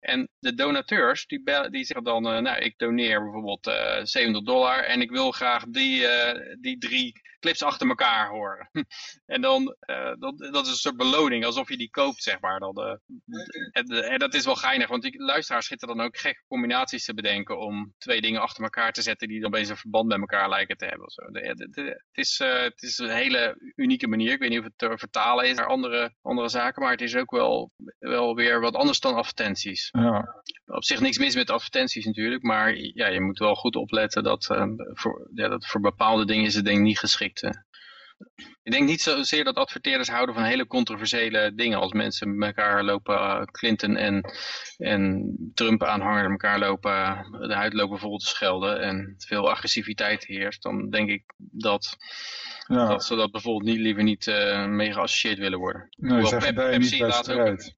C: En de donateurs, die, bellen, die zeggen dan, eh, nou, ik doneer bijvoorbeeld eh 70 dollar. En ik wil graag die, eh, die drie clips achter elkaar horen. en dan, dat, dat is een soort beloning, alsof je die koopt, zeg maar. Dan, en, en dat is wel geinig, want die luisteraars zitten dan ook gekke combinaties te bedenken om twee dingen achter elkaar te zetten die dan opeens een verband met elkaar lijken te hebben. of Zo. De- de- de- het, is, het is een hele unieke manier. Ik weet niet of het te vertalen is naar andere, andere zaken, maar het is ook wel, wel weer wat anders dan advertenties.
B: Ja.
C: Op zich niks mis met advertenties natuurlijk, maar ja, je moet wel goed opletten dat, eh, voor, ja, dat voor bepaalde dingen is het denk ik niet geschikt. Ik denk niet zozeer dat adverteerders houden van hele controversiële dingen. Als mensen met elkaar lopen, eh, Clinton en, en Trump aanhanger met elkaar lopen, de huid lopen vol te schelden en veel agressiviteit heerst. Dan denk ik dat,
B: ja.
C: dat ze dat bijvoorbeeld niet, liever niet eh mee geassocieerd willen worden.
B: Nee,
C: Hoewel Pep- Pepsi laat ook-.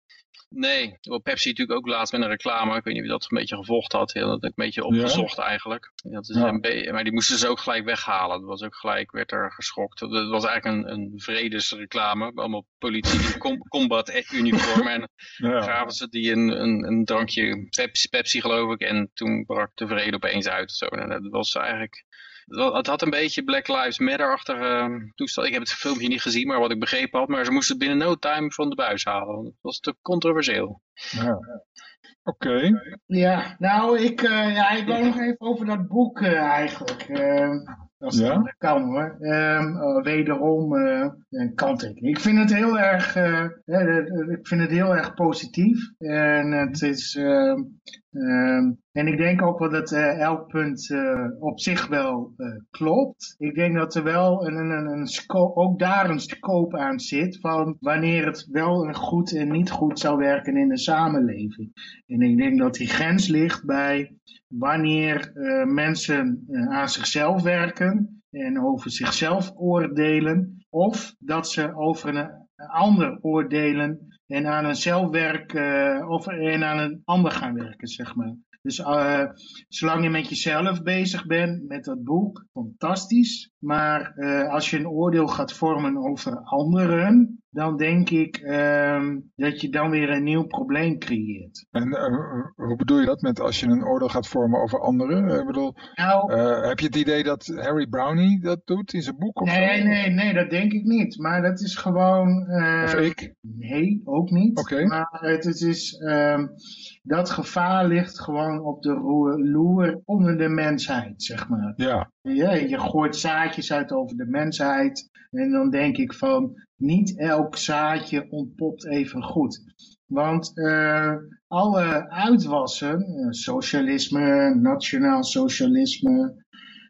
C: Nee, wel Pepsi natuurlijk ook laatst met een reclame. Ik weet niet of je dat een beetje gevolgd had. Had dat een beetje opgezocht eigenlijk. Dat is
B: Ja.
C: een maar die moesten ze ook gelijk weghalen. Dat was ook gelijk, werd er geschokt. Dat was eigenlijk een, een vredesreclame. Allemaal politie in com- combat uniform. En
B: Ja.
C: gaven ze die een, een, een drankje Pepsi, Pepsi geloof ik. En toen brak de vrede opeens uit. Zo. En dat was eigenlijk... Het had een beetje Black Lives Matter-achtige toestand. Ik heb het filmpje niet gezien, maar wat ik begrepen had. Maar ze moesten het binnen no time van de buis halen. want Het was te controversieel.
B: Ja. Oké.
D: Ja, nou, ik, eh, ja, ik wou nog even over dat boek eh, eigenlijk. eh, als het
B: Ja?
D: dan kan hoor. Ehm, eh, wederom eh, een kanttekening. Ik vind het heel erg, ik vind het heel erg positief. En het is, ehm, ehm, en ik denk ook wel dat eh, elk punt eh, op zich wel eh, klopt. Ik denk dat er wel een, een, een, ook daar een scope aan zit van wanneer het wel een goed en niet goed zou werken in de samenleving. En ik denk dat die grens ligt bij wanneer mensen aan zichzelf werken en over zichzelf oordelen, of dat ze over een, ander oordelen en aan een zelfwerk eh, of en aan een ander gaan werken, zeg maar. Dus eh, zolang je met jezelf bezig bent met dat boek, fantastisch. Maar eh, als je een oordeel gaat vormen over anderen, dan denk ik ehm, dat je dan weer een nieuw probleem creëert.
B: En eh, hoe bedoel je dat met als je een oordeel gaat vormen over anderen? Ik bedoel,
D: Nou,
B: heb je het idee dat Harry Brownie dat doet in zijn boek of
D: nee,
B: zo?
D: nee, nee, dat denk ik niet. Maar dat is gewoon...
B: Of ik?
D: Nee, ook niet.
B: Oké.
D: Maar het, het is, ehm, dat gevaar ligt gewoon op de loer onder de mensheid, zeg maar.
B: Ja.
D: Ja, je gooit zaadjes uit over de mensheid. En dan denk ik van, niet elk zaadje ontpopt even goed. Want eh, alle uitwassen, eh, socialisme, nationaal socialisme,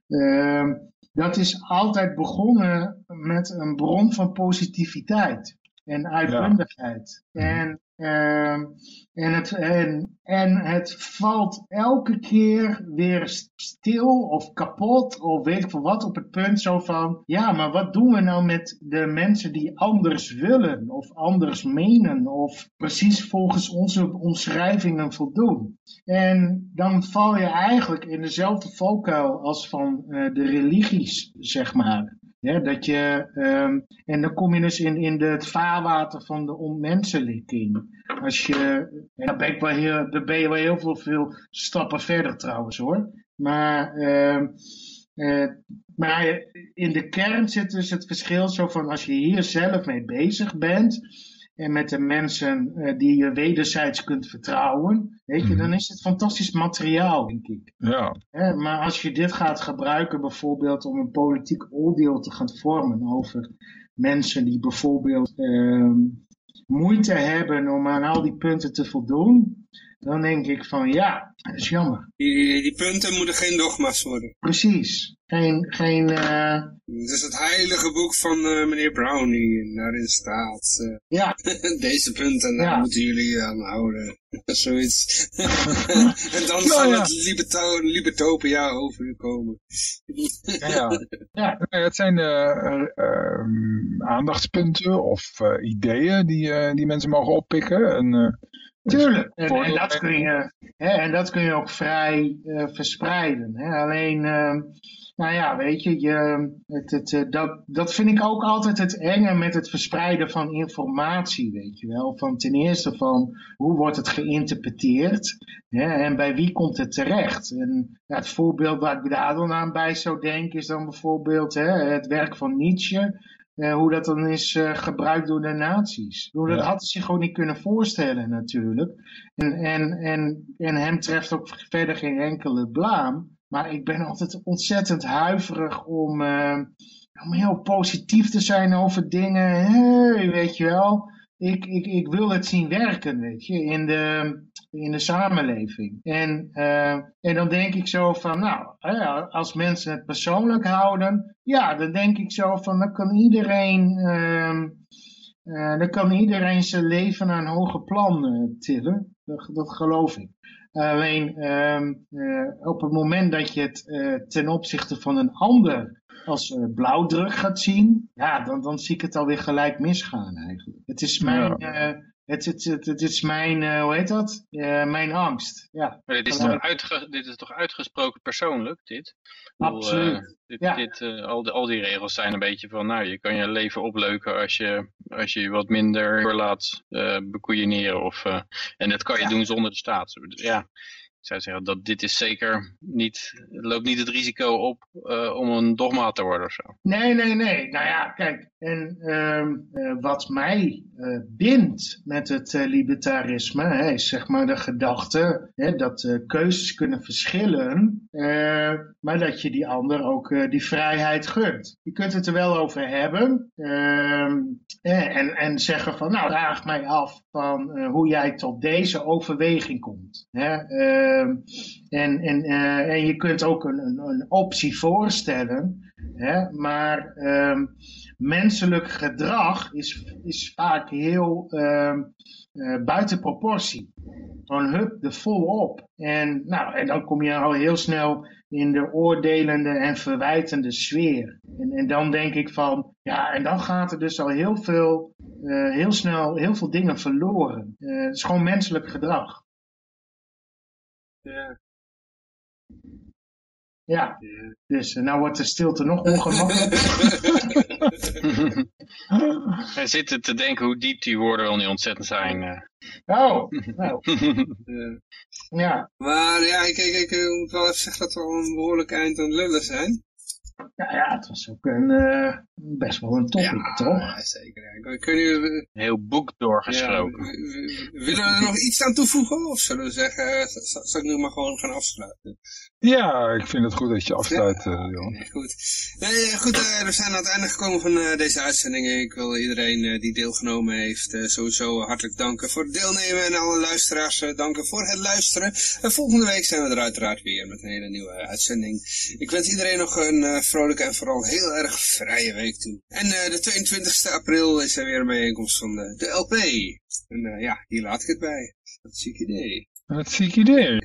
D: eh, dat is altijd begonnen met een bron van positiviteit. en uitbundigheid. En, ehm, en, het, en, en het valt elke keer weer stil of kapot of weet ik veel wat op het punt zo van, ja, maar wat doen we nou met de mensen die anders willen of anders menen of precies volgens onze omschrijvingen voldoen? En dan val je eigenlijk in dezelfde valkuil als van uh, de religies, zeg maar. Ja, dat je, um, en dan kom je dus in, in het vaarwater van de onmenselijking. Als je, daar ben, je wel heel veel, veel stappen verder trouwens hoor. Maar, uh, uh, maar in de kern zit dus het verschil zo van als je hier zelf mee bezig bent en met de mensen uh, die je wederzijds kunt vertrouwen, weet je, dan mhm. is het fantastisch materiaal, denk ik.
B: Ja.
D: maar als je dit gaat gebruiken bijvoorbeeld om een politiek oordeel te gaan vormen over mensen die bijvoorbeeld uh, moeite hebben om aan al die punten te voldoen, dan denk ik van ja, dat is jammer.
A: Die, die punten moeten geen dogma's worden.
D: Precies. Geen, geen, uh...
A: Het is het heilige boek van uh, meneer Brownie. Daarin staat, uh, ja. deze punten, daar ja. moeten jullie aan houden. Zoiets. en dan nou, zal ja. het liberto Libertopia over u komen.
B: ja. ja. Het zijn ehm, aandachtspunten of ideeën die, die mensen mogen oppikken. En,
D: Tuurlijk. En, en, dat kun je, hè, en dat kun je ook vrij uh, verspreiden. Hè. Alleen, uh, nou ja, weet je, je het, het, uh, dat, dat vind ik ook altijd het enge met het verspreiden van informatie, weet je wel. Van ten eerste van, hoe wordt het geïnterpreteerd hè, en bij wie komt het terecht? En ja, het voorbeeld waar ik daar dan aan bij zou denken is dan bijvoorbeeld hè, het werk van Nietzsche uh, hoe dat dan is uh, gebruikt door de nazi's. Dat ja. had hij zich gewoon niet kunnen voorstellen natuurlijk. En, en, en, en hem treft ook verder geen enkele blaam. Maar ik ben altijd ontzettend huiverig om, uh, om heel positief te zijn over dingen. Hey, weet je wel. Ik, ik, ik wil het zien werken, weet je, in de, in de samenleving. En, uh, en dan denk ik zo van, nou, als mensen het persoonlijk houden, ja, dan denk ik zo van, dan kan iedereen, uh, uh, dan kan iedereen zijn leven naar een hoger plan uh, tillen. Dat, dat geloof ik. Alleen ehm, op het moment dat je het ten opzichte van een ander als uh, blauwdruk gaat zien, ja, dan, dan zie ik het alweer gelijk misgaan eigenlijk. Het is mijn, ja. uh, het, het, het, het, is mijn, uh, hoe heet dat? mijn angst. Ja.
C: Maar dit, is toch uitge, dit is toch uitgesproken persoonlijk, dit?
D: Absoluut.
C: dit, ja. dit, al, die, al die regels zijn een beetje van, nou, je kan je leven opleuken als je als je, wat minder laat bekoeieneren. Of, en dat kan je ja. doen zonder de staat. Ja, zou zeggen dat dit is zeker niet, loopt niet het risico op uh, om een dogma te worden of zo.
D: Nee, nee, nee. Nou ja, kijk, en uh, wat mij uh, bindt met het libertarisme hè, is zeg maar de gedachte hè, dat keuzes kunnen verschillen, maar dat je die ander ook die vrijheid gunt. Je kunt het er wel over hebben ehm, en, en zeggen van nou, vraag mij af van hoe jij tot deze overweging komt. Hè. Ehm, en, en, en je kunt ook een, een, een optie voorstellen, hè, maar ehm, menselijk gedrag is, is vaak heel uh, uh, buiten proportie. Gewoon hup, de volop. En, nou, en dan kom je al heel snel in de oordelende en verwijtende sfeer. En, en dan denk ik van, ja, en dan gaat er dus al heel veel, uh, heel snel, heel veel dingen verloren. Het is gewoon menselijk gedrag. Ja. Ja, dus uh, nou wordt de stilte nog ongemakkelijker.
C: Hij zit te denken hoe diep die woorden wel niet ontzettend zijn. Uh.
D: Oh, nou. ja.
A: Maar ja, ik, ik, ik moet wel even zeggen dat we al een behoorlijk eind aan het lullen zijn.
D: Ja, ja, het was ook een, uh, best wel een topic, ja, toch?
A: Ja, zeker. Ja. Kunnen jullie...
C: Heel boek doorgesproken.
A: Ja, willen we er nog iets aan toevoegen? Of zullen we zeggen, zal ik nu maar gewoon gaan afsluiten?
B: Ja, ik vind het goed dat je afsluit, ja. uh, Johan.
A: Goed, nee, goed uh, we zijn aan het einde gekomen van uh, deze uitzending. Ik wil iedereen die deelgenomen heeft sowieso hartelijk danken voor het deelnemen. En alle luisteraars danken voor het luisteren. En volgende week zijn we er uiteraard weer met een hele nieuwe uitzending. Ik wens iedereen nog een vrolijke en vooral heel erg vrije week toe. En de 22 april is er weer een bijeenkomst van de, de LP. En ja, hier laat ik het bij. Wat ziek idee.
B: Wat ziek idee.